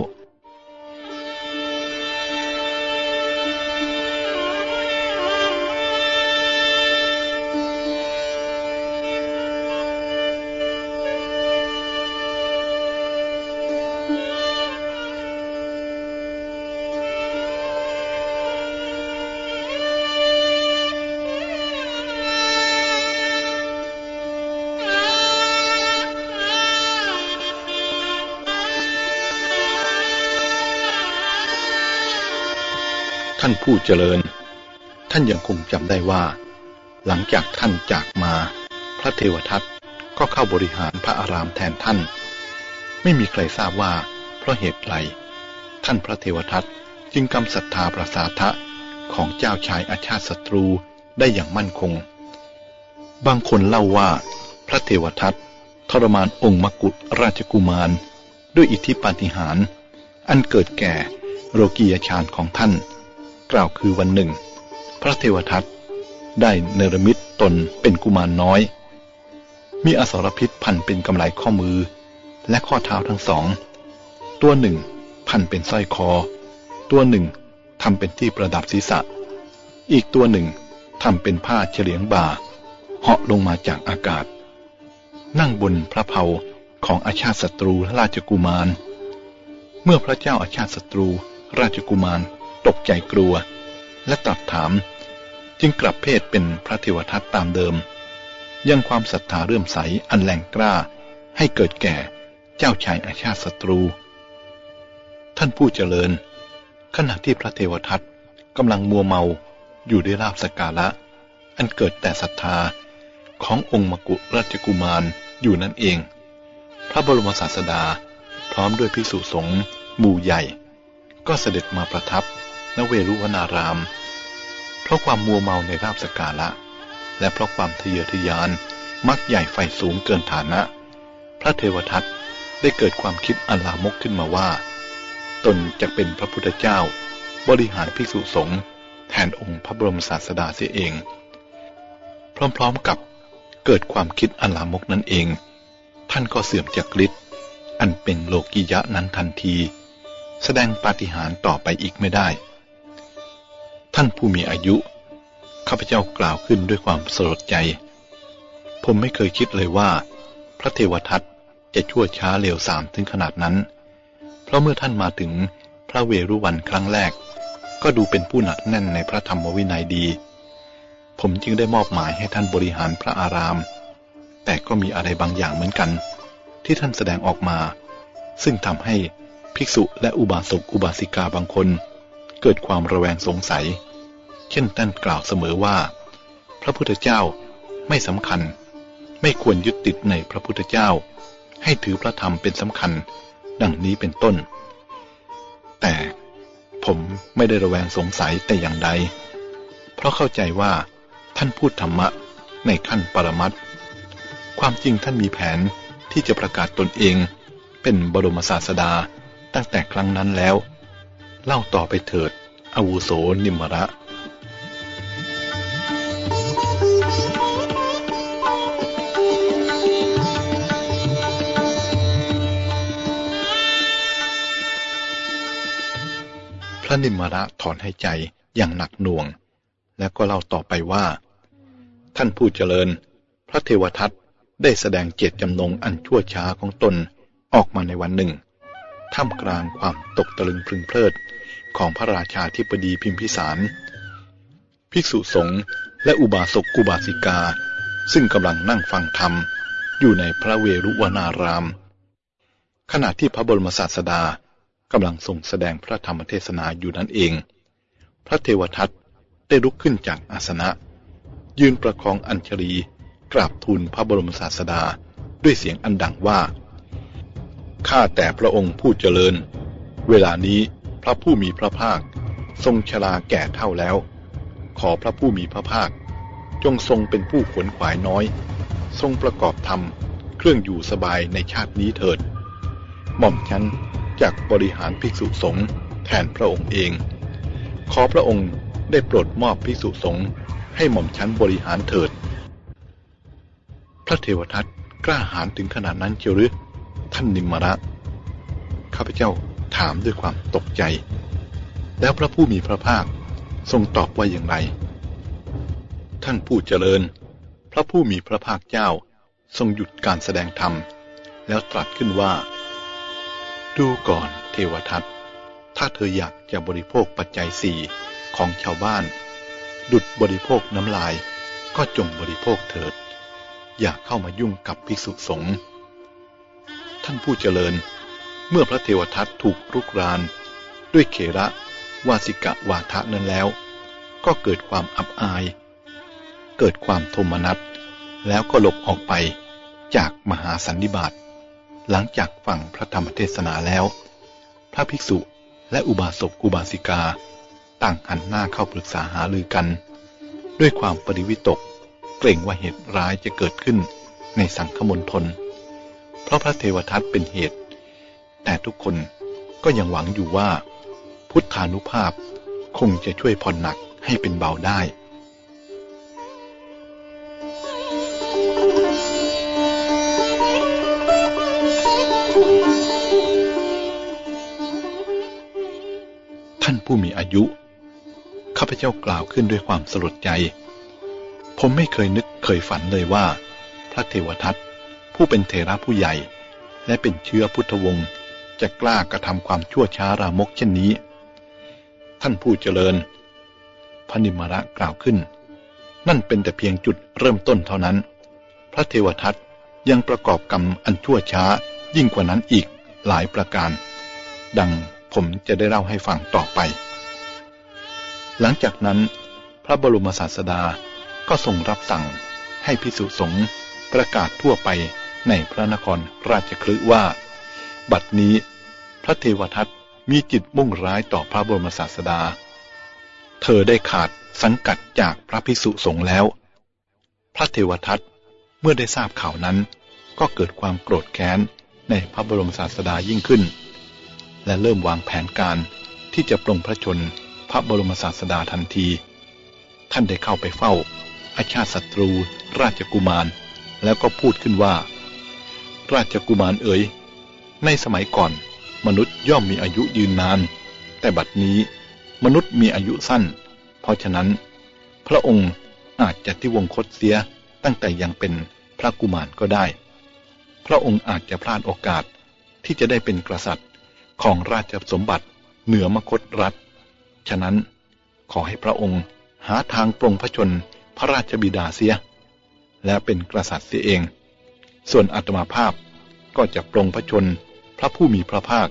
ผู้เจริญ ท่านยังคงจำได้ว่า หลังจากท่านจากมา พระเทวทัตก็เข้าบริหารพระอารามแทนท่าน ไม่มีใครทราบว่า เพราะเหตุไรท่านพระเทวทัตจึงกำศรัทธาประสาทะของเจ้าชายอาชาติศัตรูได้อย่างมั่นคง บางคนเล่าว่าพระเทวทัตทรมานองค์มกุฎราชกุมาร ด้วยอิทธิปาฏิหาริย์อันเกิดแก่โรกียฌานของท่าน กล่าวคือวันหนึ่ง พระเทวทัตได้เนรมิตตนเป็นกุมารน้อย มีอสรพิษพันเป็นกำไลข้อมือ และข้อเท้าทั้งสอง ตัวหนึ่ง พันเป็นสร้อยคอ ตัวหนึ่งทำเป็นที่ประดับศีรษะ อีกตัวหนึ่งทำเป็นผ้าเฉลียงบ่าเหาะลงมาจากอากาศ นั่งบนพระเพาของอาชาติศัตรูราชกุมาร เมื่อพระเจ้าอาชาติศัตรูราชกุมาร ตกใจกลัว และตรัสถาม จึงกลับเพศเป็นพระเทวทัตตามเดิม ยังความศรัทธาเรื่มใสอันแรงกล้า ให้เกิดแก่เจ้าชายอาชาติศัตรู ท่านผู้เจริญ ขณะที่พระเทวทัตกำลังมัวเมาอยู่ด้วยลาบสการะอันเกิดแต่ศรัทธาขององค์มกุราชกุมารอยู่นั่นเอง พระบรมศาสดาพร้อมด้วยภิกษุสงฆ์หมู่ใหญ่ ก็เสด็จมาประทับ ณเวรุวนาราม เพราะความมัวเมาในลาบสการะและเพราะความทะเยอทะยานมักใหญ่ไฟสูงเกินฐานะ พระเทวทัตได้เกิดความคิดอันลามกขึ้นมาว่า ตนจะเป็นพระพุทธเจ้า บริหารภิกษุสงฆ์แทนองค์พระบรมศาสดาเสียเอง พร้อมๆกับเกิดความคิดอันลามกนั่นเอง ท่านก็เสื่อมจากฤทธิ์อันเป็นโลกิยะนั้นทันที แสดงปาฏิหาริย์ต่อไปอีกไม่ได้ ท่านผู้มีอายุ ข้าพเจ้ากล่าวขึ้นด้วยความสลดใจ ผมไม่เคยคิดเลยว่า พระเทวทัตจะชั่วช้าเร็วสามถึงขนาดนั้น เพราะเมื่อท่านมาถึงพระเวรุวันครั้งแรก ก็ดูเป็นผู้หนักแน่นในพระธรรมวินัยดี ผมจึงได้มอบหมายให้ท่านบริหารพระอาราม แต่ก็มีอะไรบางอย่างเหมือนกัน ที่ท่านแสดงออกมา ซึ่งทำให้ภิกษุและอุบาสกอุบาสิกาบางคน เกิดความระแวงสงสัย เช่นท่านกล่าวเสมอว่า พระพุทธเจ้าไม่สำคัญ ไม่ควรยึดติดในพระพุทธเจ้า ให้ถือพระธรรมเป็นสำคัญ ดังนี้เป็นต้น แต่ผมไม่ได้ระแวงสงสัยแต่อย่างใด เพราะเข้าใจว่าท่านพูดธรรมะในขั้นปรมัตถ์ความจริงท่านมีแผนที่จะประกาศตนเอง เป็นบรมศาสดาตั้งแต่ครั้งนั้นแล้ว เล่าต่อไปเถิด อวุโสนิมระ ระนิมระถอนหายใจอย่างหนักหน่วง แล้วก็เล่าต่อไปว่า ท่านผู้เจริญ พระเทวทัตได้แสดงเจตจำนงอันชั่วช้าของตนออกมาในวันหนึ่ง ท่ามกลางความตกตะลึงพึงเพลิดของพระราชาธิปดีพิมพิสาร ภิกษุสงฆ์และอุบาสกอุบาสิกา ซึ่งกำลังนั่งฟังธรรม อยู่ในพระเวรุวนาราม ขณะที่พระบรมศาสดา กำลังทรงแสดงพระธรรมเทศนาอยู่นั่นเอง พระเทวทัตได้ลุกขึ้นจากอาสนะ ยืนประคองอัญชลีกราบทูลพระบรมศาสดาด้วยเสียงอันดังว่าข้าแต่พระองค์ผู้เจริญ เวลานี้พระผู้มีพระภาค ทรงชราแก่เท่าแล้ว ขอพระผู้มีพระภาค จงทรงเป็นผู้ขวนขวายน้อย ทรงประกอบธรรม เครื่องอยู่สบายในชาตินี้เถิด หม่อมฉัน จากบริหารภิกษุสงฆ์แทนพระองค์เอง ขอพระองค์ได้โปรดมอบภิกษุสงฆ์ให้หม่อมฉันบริหารเถิด พระเทวทัตกล้าหาญถึงขนาดนั้นเชียวหรือท่านนิมมระ ข้าพเจ้าถามด้วยความตกใจ แล้วพระผู้มีพระภาคทรงตอบว่าอย่างไร ท่านผู้เจริญ พระผู้มีพระภาคเจ้าทรงหยุดการแสดงธรรม แล้วตรัสขึ้นว่า ดูก่อนเทวทัต ถ้าเธออยากจะบริโภคปัจจัยสี่ของชาวบ้าน ดุดบริโภคน้ำลาย ก็จงบริโภคเถิด อย่าเข้ามายุ่งกับภิกษุสงฆ์ ท่านผู้เจริญ เมื่อพระเทวทัตถูกรุกราน ด้วยเขระวาสิกะวาทะนั้นแล้ว ก็เกิดความอับอาย เกิดความโทมนัส แล้วก็หลบออกไปจากมหาสันนิบาต หลังจากฟังพระธรรมเทศนาแล้ว พระภิกษุและอุบาสกอุบาสิกา ต่างหันหน้าเข้าปรึกษาหารือกัน ด้วยความปริวิตก เกรงว่าเหตุร้ายจะเกิดขึ้นในสังคมณฑลเพราะพระเทวทัตเป็นเหตุ แต่ทุกคนก็ยังหวังอยู่ว่า พุทธานุภาพคงจะช่วยผ่อนหนักให้เป็นเบาได้ ท่านผู้มีอายุ ข้าพเจ้ากล่าวขึ้นด้วยความสลดใจ ผมไม่เคยนึกเคยฝันเลยว่า พระเทวทัตผู้เป็นเทระผู้ใหญ่ และเป็นเชื้อพุทธวงศ์จะกล้ากระทำความชั่วช้ารามกเช่นนี้ ท่านผู้เจริญ พระนิมระกล่าวขึ้น นั่นเป็นแต่เพียงจุดเริ่มต้นเท่านั้น พระเทวทัตยังประกอบกรรมอันชั่วช้ายิ่งกว่านั้นอีกหลายประการ ดัง ผมจะได้เล่าให้ฟังต่อไป หลังจากนั้น พระบรมศาสดาก็ทรงรับสั่งให้พิสุสงฆ์ประกาศทั่วไปในพระนครราชคลึว่า บัดนี้พระเทวทัตมีจิตมุ่งร้ายต่อพระบรมศาสดา เธอได้ขาดสังกัดจากพระพิสุสงฆ์แล้ว พระเทวทัตเมื่อได้ทราบข่าวนั้น ก็เกิดความโกรธแค้นในพระบรมศาสดายิ่งขึ้น และเริ่มวางแผนการที่จะปลงพระชนพระบรมศาสดาทันที ท่านได้เข้าไปเฝ้า อาชาติศัตรู ราชกุมาร แล้วก็พูดขึ้นว่า ราชกุมารเอ๋ย ในสมัยก่อน มนุษย์ย่อมมีอายุยืนนาน แต่บัดนี้มนุษย์มีอายุสั้น เพราะฉะนั้น พระองค์อาจจะที่วงคตเสียตั้งแต่ยังเป็นพระกุมารก็ได้ พระองค์อาจจะพลาดโอกาสที่จะได้เป็นกษัตริย์ ของราชสมบัติเหนือมคตรัฐ ฉะนั้นขอให้พระองค์หาทางปรงพระชนพระราชบิดาเสีย และเป็นกษัตริย์เสียเอง ส่วนอัตมาภาพก็จะปรงพระชนพระผู้มีพระภาค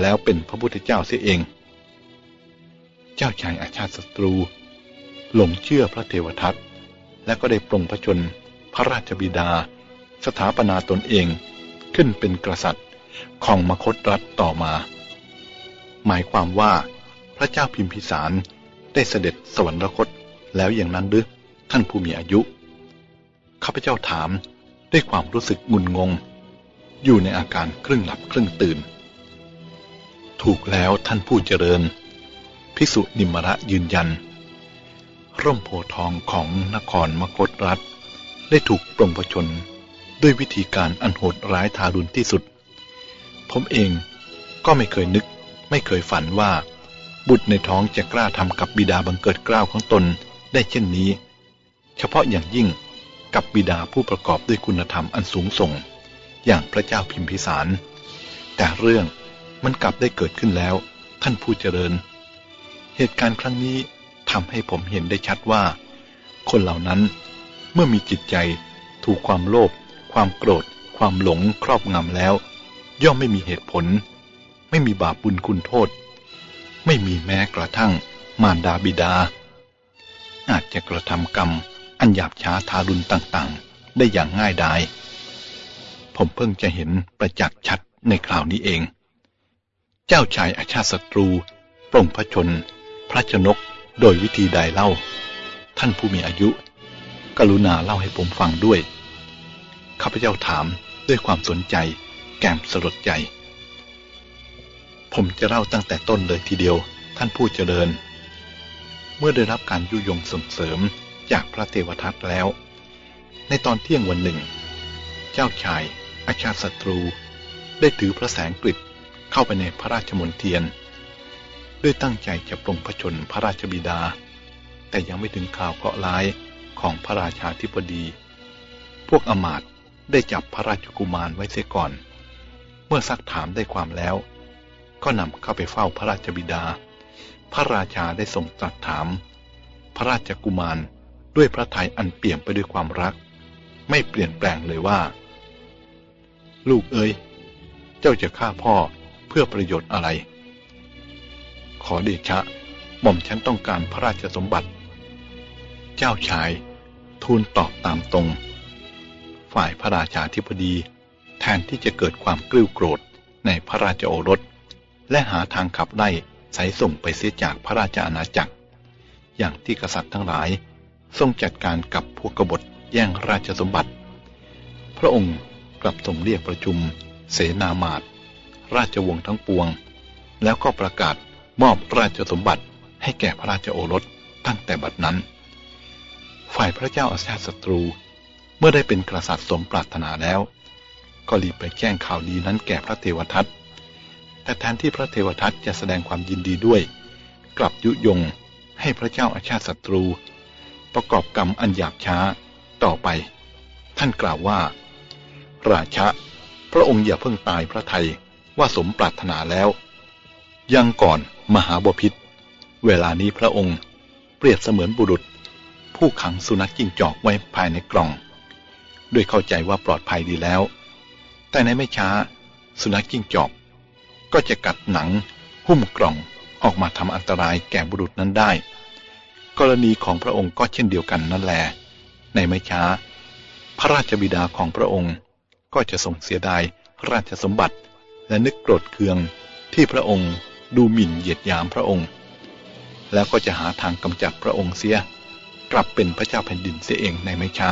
แล้วเป็นพระพุทธเจ้าเสียเอง เจ้าชายอาชาติศัตรู หลงเชื่อพระเทวทัตและก็ได้ปรงพระชนพระราชบิดา สถาปนาตนเองขึ้นเป็นกษัตริย์ ของมคตรัฐต่อมา หมายความว่า พระเจ้าพิมพิสารได้เสด็จสวรรคตแล้วอย่างนั้นหรือท่านผู้มีอายุ ข้าพเจ้าถามด้วยความรู้สึกงุนงง อยู่ในอาการครึ่งหลับครึ่งตื่น ถูกแล้วท่านผู้เจริญ พิสุนิมระยืนยัน ร่มโพทองของนครมคตรัฐ ได้ถูกปรงประชนด้วยวิธีการอันโหดร้ายทารุณที่สุด ผมเองก็ไม่เคยนึก ไม่เคยฝันว่า บุตรในท้องจะกล้าทำกับบิดาบังเกิดกล้าวของตนได้เช่นนี้ เฉพาะอย่างยิ่งกับบิดาผู้ประกอบด้วยคุณธรรมอันสูงส่ง อย่างพระเจ้าพิมพิสาร แต่เรื่องมันกลับได้เกิดขึ้นแล้ว ท่านผู้เจริญ เหตุการณ์ครั้งนี้ทำให้ผมเห็นได้ชัดว่า คนเหล่านั้นเมื่อมีจิตใจถูกความโลภความโกรธ ความหลงครอบงำแล้ว ย่อมไม่มีเหตุผล ไม่มีบาปบุญคุณโทษ ไม่มีแม้กระทั่งมารดาบิดา อาจจะกระทำกรรม อันหยาบช้าทารุณต่างๆ ได้อย่างง่ายดาย ผมเพิ่งจะเห็นประจักษ์ชัดในคราวนี้เอง เจ้าชายอาชาติศัตรูปรงพระชน พระชนกโดยวิธีใดเล่า ท่านผู้มีอายุ กรุณาเล่าให้ผมฟังด้วยข้าพเจ้าถามด้วยความสนใจ แกมสลดใจ ผมจะเล่าตั้งแต่ต้นเลยทีเดียวท่านผู้เจริญ เมื่อได้รับการยุยงส่งเสริมจากพระเทวทัตแล้ว ในตอนเที่ยงวันหนึ่ง เจ้าชายอาชาศัตรู ได้ถือพระแสงกฤษเข้าไปในพระราชมณฑียน ด้วยตั้งใจจะปรงพระชนพระราชบิดา แต่ยังไม่ถึงข่าวเคราะห์ร้ายของพระราชาธิบดี พวกอมาตได้จับพระราชกุมารไว้เสียก่อน เมื่อซักถามได้ความแล้ว ก็นำเข้าไปเฝ้าพระราชบิดา พระราชาได้ทรงตรัสถาม พระราชกุมารด้วยพระทัยอันเปี่ยมไปด้วยความรัก ไม่เปลี่ยนแปลงเลยว่า ลูกเอ๋ยเจ้าจะฆ่าพ่อเพื่อประโยชน์อะไร ขอเดชะ หม่อมฉันต้องการพระราชสมบัติ เจ้าชายทูลตอบตามตรง ฝ่ายพระราชาธิบดี แทนที่จะเกิดความกริ้วโกรธในพระราชโอรส และหาทางขับไล่สายส่งไปเสียจากพระราชอาณาจักร อย่างที่กษัตริย์ทั้งหลาย ทรงจัดการกับพวกกบฏแย่งราชสมบัติ พระองค์กลับทรงเรียกประชุม เสนามาตราชวงศ์ทั้งปวง แล้วก็ประกาศมอบราชสมบัติให้แก่พระราชโอรสตั้งแต่บัดนั้น ฝ่ายพระเจ้าอาชาติศัตรูเมื่อได้เป็นกษัตริย์สมปรารถนาแล้ว ก็รีบไปแจ้งข่าวดีนั้นแก่พระเทวทัต แต่แทนที่พระเทวทัตจะแสดงความยินดีด้วย กลับยุยงให้พระเจ้าอาชาติศัตรู ประกอบกรรมอันหยาบช้าต่อไป ท่านกล่าวว่า ราชะพระองค์อย่าเพิ่งตายพระไทยว่าสมปรารถนาแล้ว ยังก่อนมหาบพิษเวลานี้พระองค์เปรียบเสมือนบุรุษ ผู้ขังสุนัขจิ้งจอกไว้ภายในกล่อง ด้วยเข้าใจว่าปลอดภัยดีแล้ว แต่ในไม่ช้า สุนัขจิ้งจอกก็จะกัดหนัง หุ้มกล่องออกมาทำอันตรายแก่บุรุษนั้นได้ กรณีของพระองค์ก็เช่นเดียวกันนั่นแหละในไม่ช้า พระราชบิดาของพระองค์ก็จะส่งเสียดายราชสมบัติ และนึกโกรธเคืองที่พระองค์ดูหมิ่นเหยียดยามพระองค์ แล้วก็จะหาทางกำจัดพระองค์เสีย กลับเป็นพระเจ้าแผ่นดินเสียเองในไม่ช้า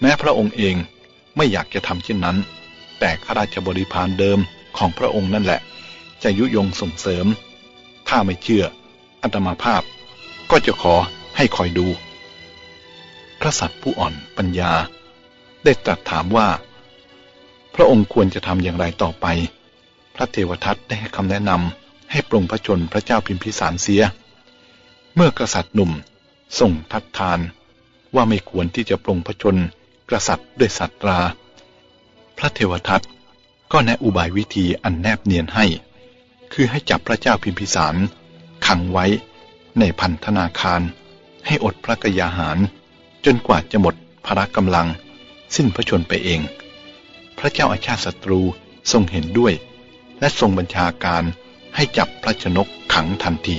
แม้พระองค์เองไม่อยากจะทำเช่นนั้น แต่ข้าราชบริพารเดิมของพระองค์นั่นแหละ จะยุยงส่งเสริม ถ้าไม่เชื่ออัตมาภาพ ก็จะขอให้คอยดู พระสัตว์ผู้อ่อนปัญญา ได้ตรัสถามว่า พระองค์ควรจะทำอย่างไรต่อไป พระเทวทัตได้ให้คำแนะนำให้ปรงพระชนพระเจ้าพิมพิสารเสีย เมื่อกษัตริย์หนุ่มส่งทัดทานว่าไม่ควรที่จะปรงพระชนกษัตริย์ด้วยสัตรา พระเทวทัตก็แนะอุบายวิธีอันแนบเนียนให้ คือให้จับพระเจ้าพิมพิสารขังไว้ในพันธนาคาร ให้อดพระกยาหาร จนกว่าจะหมดพละกำลัง สิ้นพระชนไปเอง พระเจ้าอาชาติศัตรูทรงเห็นด้วย และทรงบัญชาการให้จับพระชนกขังทันที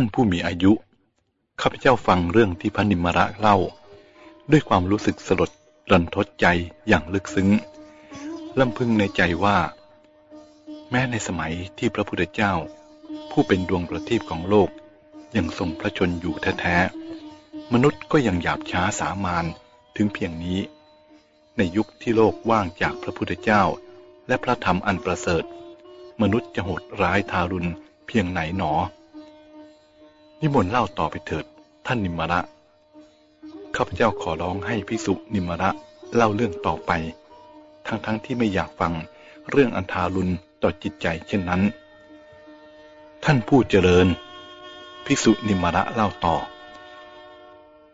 านผู้มีอายุ ข้าพเจ้าฟังเรื่องที่พระนิมระเล่า ด้วยความรู้สึกสลดรันทดใจอย่างลึกซึ้งลำพึงในใจว่า แม้ในสมัยที่พระพุทธเจ้า ผู้เป็นดวงประทีปของโลก ยังทรงพระชนอยู่แท้ๆ มนุษย์ก็ยังหยาบช้าสามานถึงเพียงนี้ ในยุคที่โลกว่างจากพระพุทธเจ้า และพระธรรมอันประเสริฐ มนุษย์จะโหดร้ายทารุณเพียงไหนหนอ นิมนต์เล่าต่อไปเถิด ท่านนิมระข้าพเจ้าขอร้องให้พิสุนิมระเล่าเรื่องต่อไป ทั้งๆทที่ไม่อยากฟังเรื่องอันทารุณต่อจิตใจเช่นนั้น ท่านผู้เจริญพิสุนิมระเล่าต่อ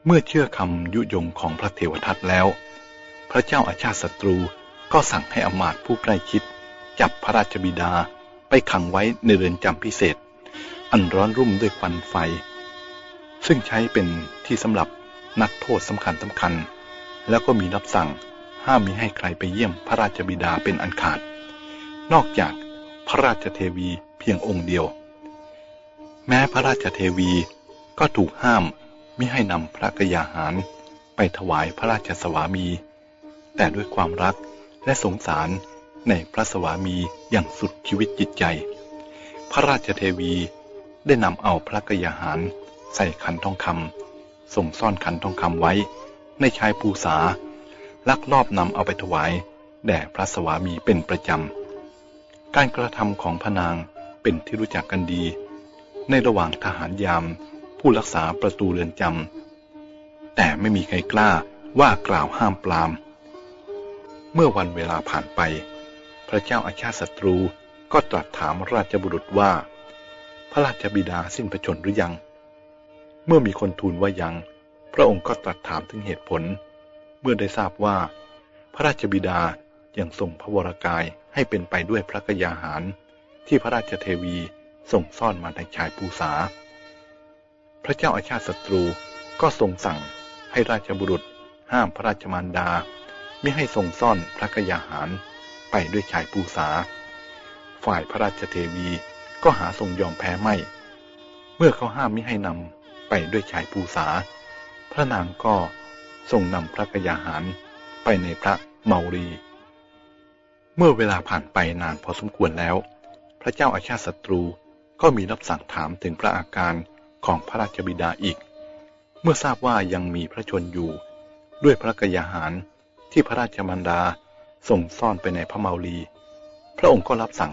เมื่อเชื่อคำยุยงของพระเทวทัตแล้ว พระเจ้าอาชาติศัตรูก็สั่งให้อมาตผู้ใกล้ชิด จับพระราชบิดาไปขังไว้ในเรือนจำพิเศษ อันร้อนรุ่มด้วยควันไฟ ซึ่งใช้เป็นที่สำหรับนักโทษสำคัญสำคัญ แล้วก็มีรับสั่งห้ามมิให้ใครไปเยี่ยมพระราชบิดาเป็นอันขาด นอกจากพระราชเทวีเพียงองค์เดียว แม้พระราชเทวีก็ถูกห้ามมิให้นำพระกยาหารไปถวายพระราชสวามี แต่ด้วยความรักและสงสารในพระสวามีอย่างสุดชีวิตจิตใจ พระราชเทวี ได้นำเอาพระกยาหาร ใส่ขันทองคำส่งซ่อนขันทองคำไว้ ในชายภูษา ลักลอบนำเอาไปถวาย แด่พระสวามีเป็นประจำ การกระทำของพนางเป็นที่รู้จักกันดี ในระหว่างทหารยาม ผู้รักษาประตูเรือนจำแต่ไม่มีใครกล้าว่ากล่าวห้ามปราม เมื่อวันเวลาผ่านไป พระเจ้าอาชาติศัตรูก็ตรัสถามราชบุรุษว่า พระราชบิดาสิ้นพระชนหรือยัง เมื่อมีคนทูลว่ายัง พระองค์ก็ตรัสถามถึงเหตุผล เมื่อได้ทราบว่า พระราชบิดายังทรงพระวรากายให้เป็นไปด้วยพระกยาหาร ที่พระราชเทวีส่งซ่อนมาในชายภูษา พระเจ้าอาชาติศัตรูก็ทรงสั่งให้ราชบุรุษห้ามพระราชมารดา ไม่ให้ทรงซ่อนพระกยาหารไปด้วยชายภูษา ฝ่ายพระราชเทวี ก็หาทรงยอมแพ้ไม่ เมื่อเขาห้ามไม่ให้นำไปด้วยชายภูษา พระนางก็ทรงนำพระกยาหารไปในพระเมารี เมื่อเวลาผ่านไปนานพอสมควรแล้ว พระเจ้าอาชาติศัตรูก็มีรับสั่งถามถึงพระอาการของพระราชบิดาอีก เมื่อทราบว่ายังมีพระชนอยู่ ด้วยพระกยาหารที่พระราชมารดาส่งซ่อนไปในพระเมารีพระองค์ก็รับสั่ง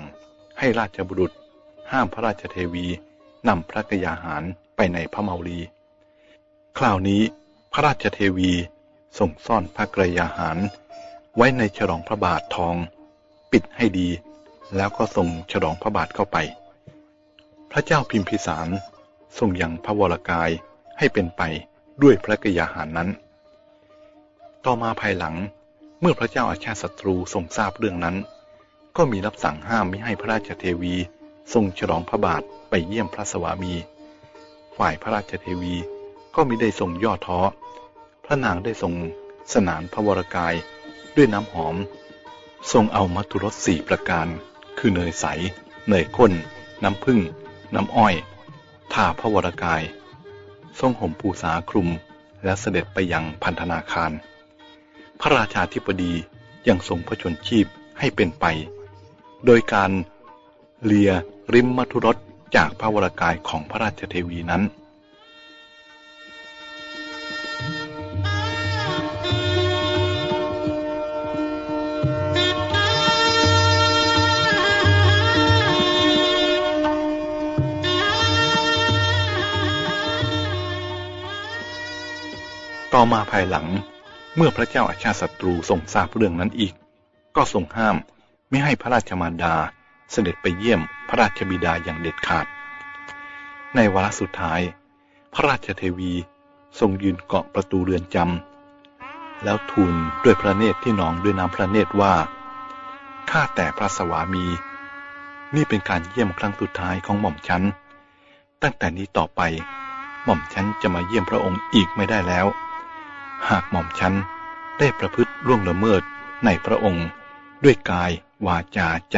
ให้ราชบุรุษ ห้ามพระราชเทวีนำพระกยาหารไปในพระเมารีคราวนี้พระราชเทวีส่งซ่อนพระกยาหาร ไว้ในฉลองพระบาททอง ปิดให้ดี แล้วก็ส่งฉลองพระบาทเข้าไป พระเจ้าพิมพิสารทรงยังพระวรกายให้เป็นไปด้วยพระกยาหารนั้น ต่อมาภายหลังเมื่อพระเจ้าอาชาติศัตรูทรงทราบเรื่องนั้น ก็มีรับสั่งห้ามไม่ให้พระราชเทวี ทรงฉลองพระบาทไปเยี่ยมพระสวามี ฝ่ายพระราชเทวีก็มิได้ทรงย่อท้อ พระนางได้ทรงสนานพระวรกายด้วยน้ำหอม ทรงเอามัทุรสสี่ประการ คือเนยใส เนยข้น น้ำผึ้ง น้ำอ้อยทาพระวรกาย ทรงห่มปูสาคลุมและเสด็จไปยังพันธนาคาร พระราชาธิปดียังทรงพระชนชีพให้เป็นไป โดยการเลีย ริมมัทุรสจากพระวรกายของพระราชเทวีนั้น ต่อมาภายหลังเมื่อพระเจ้าอาชาศัตรูทรงทราบเรื่องนั้นอีก ก็ทรงห้ามไม่ให้พระราชมารดา เสด็จไปเยี่ยมพระราชบิดาอย่างเด็ดขาด ในวาระสุดท้าย พระราชเทวีทรงยืนเกาะประตูเรือนจำแล้วทูลด้วยพระเนตรที่นองด้วยน้ำพระเนตรว่า ข้าแต่พระสวามี นี่เป็นการเยี่ยมครั้งสุดท้ายของหม่อมฉัน ตั้งแต่นี้ต่อไปหม่อมฉันจะมาเยี่ยมพระองค์อีกไม่ได้แล้ว หากหม่อมฉันได้ประพฤติล่วงละเมิดในพระองค์ด้วยกายวาจาใจ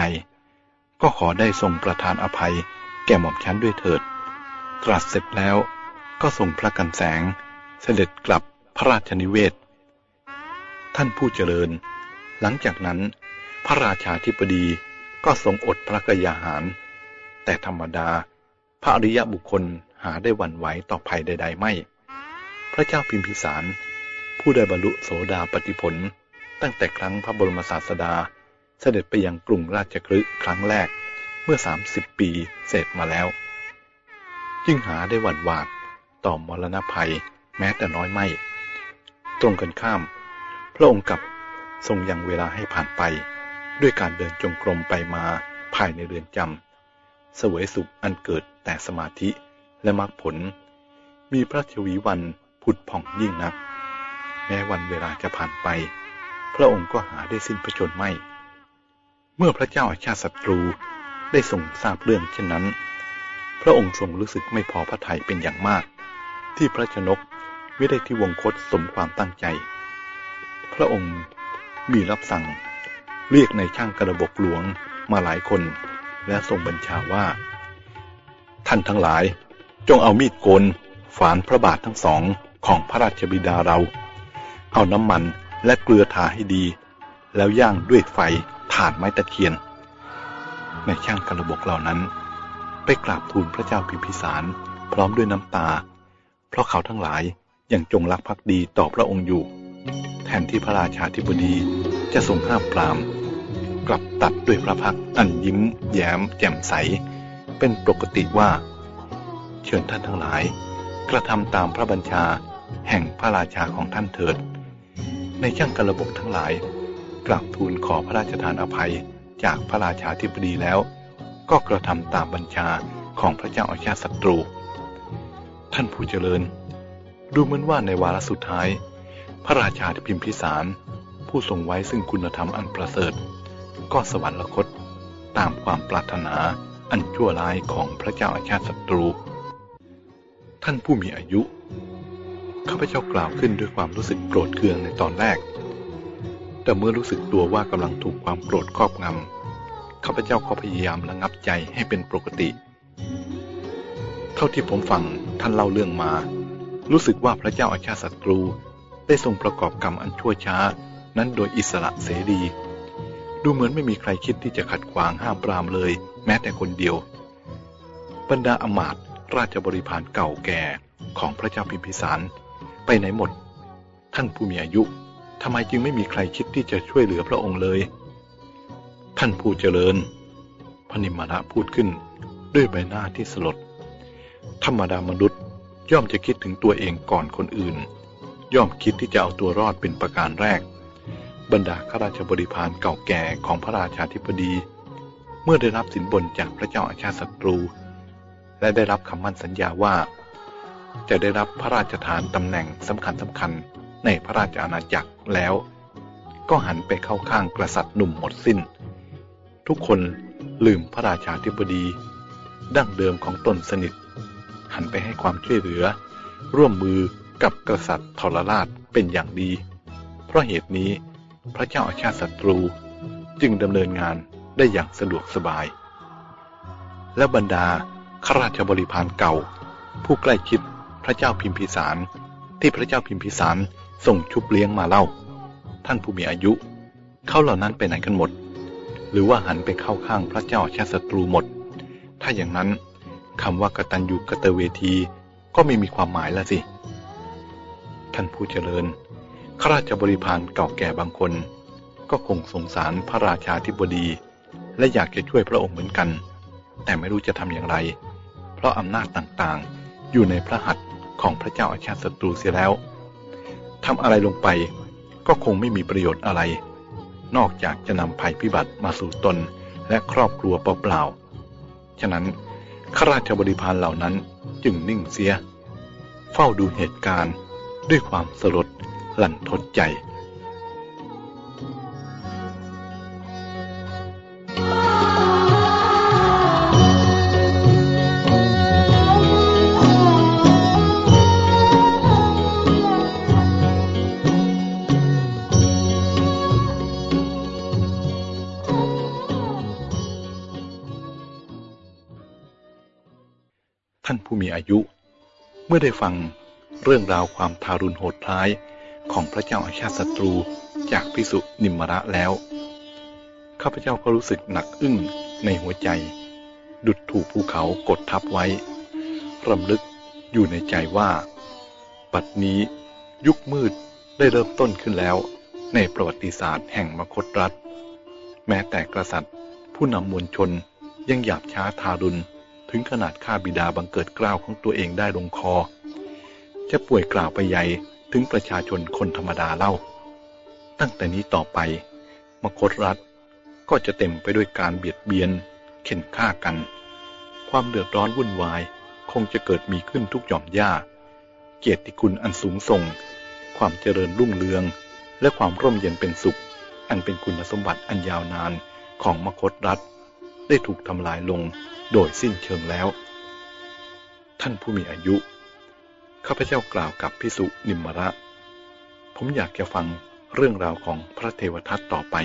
ก็ขอได้ทรงประทานอภัย แก่หม่อมฉันด้วยเถิด ตรัสเสร็จแล้วก็ทรงพระกันแสง เสด็จกลับพระราชนิเวศ ท่านผู้เจริญ หลังจากนั้น พระราชาธิปดีก็ทรงอดพระกยาหาร แต่ธรรมดา พระอริยบุคคลหาได้หวั่นไหวต่อภัยใด ๆ ไม่ พระเจ้าพิมพิสาร ผู้ได้บรรลุโสดาปติผล ตั้งแต่ครั้งพระบรมศาสดา เสด็จไปยังกรุงราชคฤห์ครั้งแรกเมื่อสามสิบปีเสร็จมาแล้ว จึงหาได้หวั่นหวาดต่อมรณภัยแม้แต่น้อยไม่ ตรงกันข้าม พระองค์กับทรงยังเวลาให้ผ่านไป ด้วยการเดินจงกรมไปมาภายในเรือนจำ เสวยสุขอันเกิดแต่สมาธิและมรรคผล มีพระชวีวันผุดผ่องยิ่งนัก แม้วันเวลาจะผ่านไป พระองค์ก็หาได้สิ้นพระชนไม่ เมื่อพระเจ้าอาชาติศัตรูได้ทรงทราบเรื่องเช่นนั้น พระองค์ทรงรู้สึกไม่พอพระทัยเป็นอย่างมาก ที่พระชนกไม่ได้ที่วงคตสมความตั้งใจ พระองค์มีรับสั่ง เรียกในช่างกระบกหลวงมาหลายคน และทรงบัญชาว่า ท่านทั้งหลาย จงเอามีดโกนฝานพระบาททั้งสองของพระราชบิดาเรา เอาน้ำมันและเกลือทาให้ดี แล้วย่างด้วยไฟ ถานไม้ตะเคียนในช่างกระบกเหล่านั้น ไปกราบทูลพระเจ้าพิมพิสารพร้อมด้วยน้ำตา เพราะเขาทั้งหลายยังจงรักภักดีต่อพระองค์อยู่ แทนที่พระราชาธิบดีจะทรงห้ามปราม กลับตัดด้วยพระพักอันยิ้ม แย้ม แจ่มใส เป็นปกติว่า เชิญท่านทั้งหลาย กระทำตามพระบัญชาแห่งพระราชาของท่านเถิด ในช่างกระบบทั้งหลาย กราบทูลขอพระราชทานอภัยจากพระราชาธิบดีแล้ว ก็กระทำตามบัญชาของพระเจ้าอาชาติศัตรู ท่านผู้เจริญ ดูเหมือนว่าในวาระสุดท้าย พระราชาพิมพิสาร ผู้ทรงไว้ซึ่งคุณธรรมอันประเสริฐ ก็สวรรคตตามความปรารถนาอันชั่วร้ายของพระเจ้าอาชาติศัตรู ท่านผู้มีอายุข้าพเจ้ากล่าวขึ้นด้วยความรู้สึกโกรธเคืองในตอนแรก แต่เมื่อรู้สึกตัวว่ากำลังถูกความโกรธครอบงำข้าพเจ้าก็พยายามระงับใจให้เป็นปกติ เท่าที่ผมฟังท่านเล่าเรื่องมา รู้สึกว่าพระเจ้าอาชาศัตรู ได้ทรงประกอบกรรมอันชั่วช้า นั้นโดยอิสระเสรี ดูเหมือนไม่มีใครคิดที่จะขัดขวางห้ามปรามเลย แม้แต่คนเดียว บรรดาอมาตราชบริพารเก่าแก่ของพระเจ้าพิมพิสาร ไปไหนหมด ท่านผู้มีอายุ ทำไมจึงไม่มีใครคิดที่จะช่วยเหลือพระองค์เลย ท่านผู้เจริญ พนิมระพูดขึ้นด้วยใบหน้าที่สลด ธรรมดามนุษย์ย่อมจะคิดถึงตัวเองก่อนคนอื่น ย่อมคิดที่จะเอาตัวรอดเป็นประการแรก บรรดาข้าราชบริพารเก่าแก่ของพระราชาธิบดี เมื่อได้รับสินบนจากพระเจ้าอาชาติศัตรู และได้รับคำมั่นสัญญาว่า จะได้รับพระราชทานตำแหน่งสำคัญสำคัญ ในพระราชอาณาจักรแล้ว ก็หันไปเข้าข้างกษัตริย์หนุ่มหมดสิ้น ทุกคนลืมพระราชาธิบดี ดั้งเดิมของตนสนิท หันไปให้ความช่วยเหลือ ร่วมมือกับกษัตริย์ทรราชเป็นอย่างดี เพราะเหตุนี้พระเจ้าอาชาติศัตรูจึงดำเนินงานได้อย่างสะดวกสบาย และบรรดาข้าราชบริพารเก่า ผู้ใกล้ชิดพระเจ้าพิมพิสารที่พระเจ้าพิมพิสาร ส่งชุบเลี้ยงมาเล่า ท่านผู้มีอายุ เขาเหล่านั้นไปไหนกันหมด หรือว่าหันไปเข้าข้างพระเจ้าชาติศัตรูหมด ถ้าอย่างนั้นคำว่ากตัญญูกตเวทีก็ไม่มีความหมายแล้วสิ ท่านผู้เจริญข้าราชบริพารเก่าแก่บางคน ก็คงสงสารพระราชาธิบดี และอยากจะช่วยพระองค์เหมือนกัน แต่ไม่รู้จะทำอย่างไร เพราะอำนาจต่างๆ อยู่ในพระหัตถ์ของพระเจ้าอาชาติศัตรูเสียแล้ว ทำอะไรลงไป ก็คงไม่มีประโยชน์อะไร นอกจากจะนำภัยพิบัติมาสู่ตนและครอบครัวเปล่าๆ ฉะนั้นข้าราชบริพารเหล่านั้นจึงนิ่งเสีย เฝ้าดูเหตุการณ์ด้วยความสลดหลั่นทดใจ ท่านผู้มีอายุ เมื่อได้ฟังเรื่องราวความทารุณโหดร้ายของพระเจ้าอาชาติศัตรูจากพิสุนิมระแล้ว ข้าพเจ้าก็รู้สึกหนักอึ้งในหัวใจ ดุดถูกภูเขากดทับไว้ รำลึกอยู่ในใจว่า ปัดนี้ยุคมืดได้เริ่มต้นขึ้นแล้วในประวัติศาสตร์แห่งมคตรัฐ แม้แต่กษัตริย์ผู้นำมวลชนยังหยาบช้าทารุณ ถึงขนาดฆ่าบิดาบังเกิดกล้าวของตัวเองได้ลงคอ จะป่วยกล่าวไปใหญ่ถึงประชาชนคนธรรมดาเล่า ตั้งแต่นี้ต่อไป มคตรัฐก็จะเต็มไปด้วยการเบียดเบียน เข็นฆ่ากัน ความเดือดร้อนวุ่นวาย คงจะเกิดมีขึ้นทุกหย่อมหญ้า เกียรติคุณอันสูงส่ง ความเจริญรุ่งเรือง และความร่มเย็นเป็นสุข อันเป็นคุณสมบัติอันยาวนานของมคตรัฐ ได้ถูกทำลายลงโดยสิ้นเชิงแล้ว ท่านผู้มีอายุ ข้าพเจ้ากล่าวกับพิสุนิมระ ผมอยากจะฟังเรื่องราวของพระเทวทัตต่อไป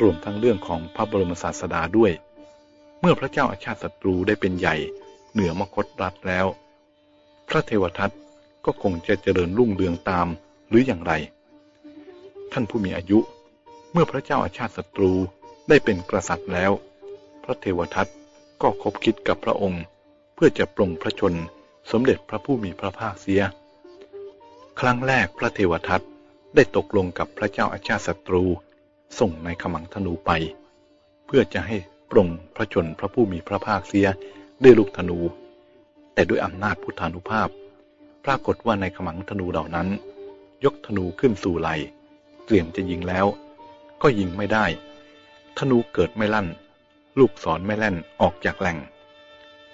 รวมทั้งเรื่องของพระบรมศาสดาด้วย เมื่อพระเจ้าอาชาติศัตรูได้เป็นใหญ่เหนือมคตรัฐแล้ว พระเทวทัตก็คงจะเจริญรุ่งเรืองตามหรืออย่างไร ท่านผู้มีอายุ เมื่อพระเจ้าอาชาติศัตรูได้เป็นกษัตริย์แล้ว พระเทวทัตก็คบคิดกับพระองค์ เพื่อจะปรงพระชนสมเด็จพระผู้มีพระภาคเสีย ครั้งแรกพระเทวทัตได้ตกลงกับพระเจ้าอาชาติศัตรูส่งในขมังธนูไป เพื่อจะให้ปรงพระชนพระผู้มีพระภาคเสียด้วยลูกธนู แต่ด้วยอำนาจพุทธานุภาพ ปรากฏว่าในขมังธนูเหล่านั้น ยกธนูขึ้นสู่ไหลเตรียมจะยิงแล้ว ก็ยิงไม่ได้ ธนูเกิดไม่ลั่น ลูกศรไม่แล่นออกจากแหล่ง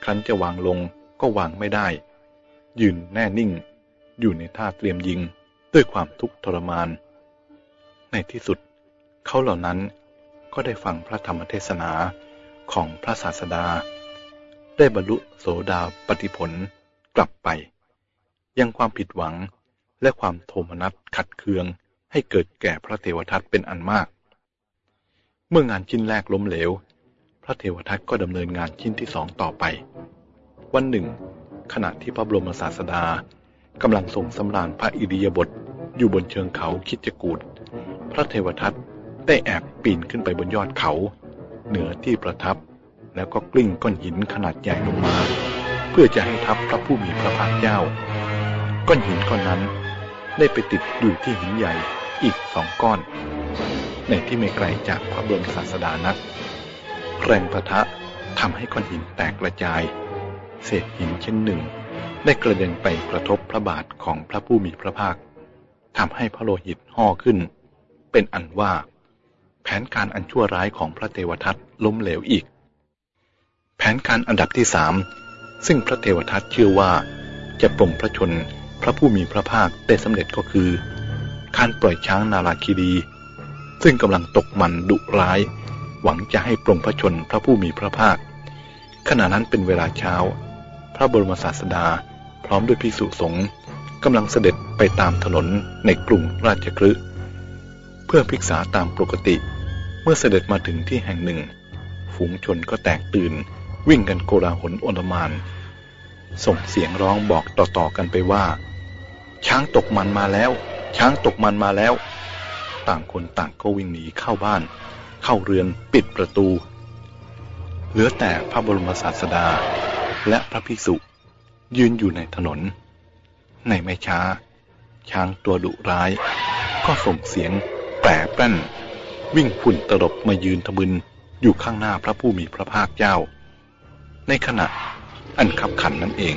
ครั้นจะวางลงก็วางไม่ได้ ยืนแน่นิ่ง อยู่ในท่าเตรียมยิงด้วยความทุกข์ทรมาน ในที่สุดเขาเหล่านั้นก็ได้ฟังพระธรรมเทศนาของพระศาสดา ได้บรรลุโสดาปฏิผลกลับไป ยังความผิดหวังและความโทมนัสขัดเคืองให้เกิดแก่พระเทวทัตเป็นอันมาก เมื่องานชิ้นแรกล้มเหลว พระเทวทัตก็ดำเนินงานชิ้นที่สองต่อไป วันหนึ่ง ขณะที่พระบรมศาสดากำลังทรงสำราญพระอิริยาบถอยู่บนเชิงเขาคิดจกูดพระเทวทัตได้แอบปีนขึ้นไปบนยอดเขา เหนือที่ประทับ แล้วก็กลิ้งก้อนหินขนาดใหญ่ลงมา เพื่อจะให้ทับพระผู้มีพระภาคเจ้า ก้อนหินก้อนนั้นได้ไปติดอยู่ที่หินใหญ่อีกสองก้อน ในที่ไม่ไกลจากพระบรมศาสดานัก แรงพระทะทำให้ก้อนหินแตกกระจาย เศษหินชิ้นหนึ่ง ได้กระเด็นไปกระทบพระบาทของพระผู้มีพระภาคทำให้พระโลหิตห่อขึ้น เป็นอันว่า แผนการอันชั่วร้ายของพระเทวทัตล้มเหลวอีก แผนการอันดับที่สามซึ่งพระเทวทัตเชื่อว่าจะปลงพระชนพระผู้มีพระภาคได้สำเร็จก็คือ การปล่อยช้างนาราคีรีซึ่งกำลังตกมันดุร้าย หวังจะให้ปลงพระชนพระผู้มีพระภาค ขณะนั้นเป็นเวลาเช้า พระบรมศาสดา พร้อมด้วยภิกษุสงฆ์กำลังเสด็จไปตามถนนในกรุงราชคฤห์เพื่อพิกษาตามปกติ เมื่อเสด็จมาถึงที่แห่งหนึ่ง ฝูงชนก็แตกตื่น วิ่งกันโกลาหลโอลมาน ส่งเสียงร้องบอกต่อๆกันไปว่า ช้างตกมันมาแล้ว ช้างตกมันมาแล้ว ต่างคนต่างก็วิ่งหนีเข้าบ้าน เข้าเรือนปิดประตู เหลือแต่พระบรมศาสดา และพระภิกษุ ยืนอยู่ในถนน ในไม่ช้า ช้างตัวดุร้าย ก็ส่งเสียงแปรแป้น วิ่งฝุ่นตลบมายืนทะมึนอยู่ข้างหน้าพระผู้มีพระภาคเจ้า ในขณะอันขับขันนั่นเอง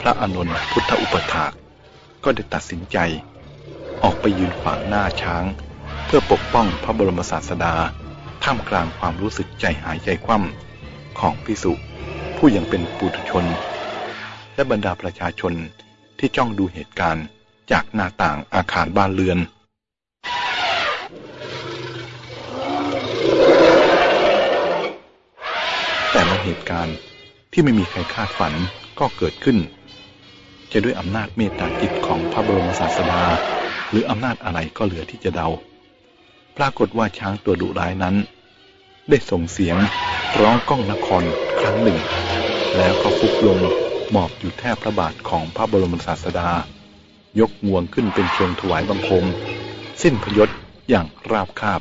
พระอานนท์พุทธอุปถากก็ได้ตัดสินใจ ออกไปยืนขวางหน้าช้าง เพื่อปกป้องพระบรมศาสดา ท่ามกลางความรู้สึกใจหายใจคว่ำของพิสุผู้ยังเป็นปุถุชน และบรรดาประชาชนที่จ้องดูเหตุการณ์จากหน้าต่างอาคารบ้านเรือน แต่ละเหตุการณ์ที่ไม่มีใครคาดฝันก็เกิดขึ้น จะด้วยอำนาจเมตตาจิตของพระบรมศาสดา หรืออำนาจอะไรก็เหลือที่จะเดา ปรากฏว่าช้างตัวดุร้ายนั้น ได้ส่งเสียงร้องก้องนครครั้งหนึ่ง แล้วก็ฟุบลงหมอบอยู่แทบพระบาทของพระบรมศาสดา ยกงวงขึ้นเป็นเชิงถวายบังคม สิ้นพยศอย่างราบคาบ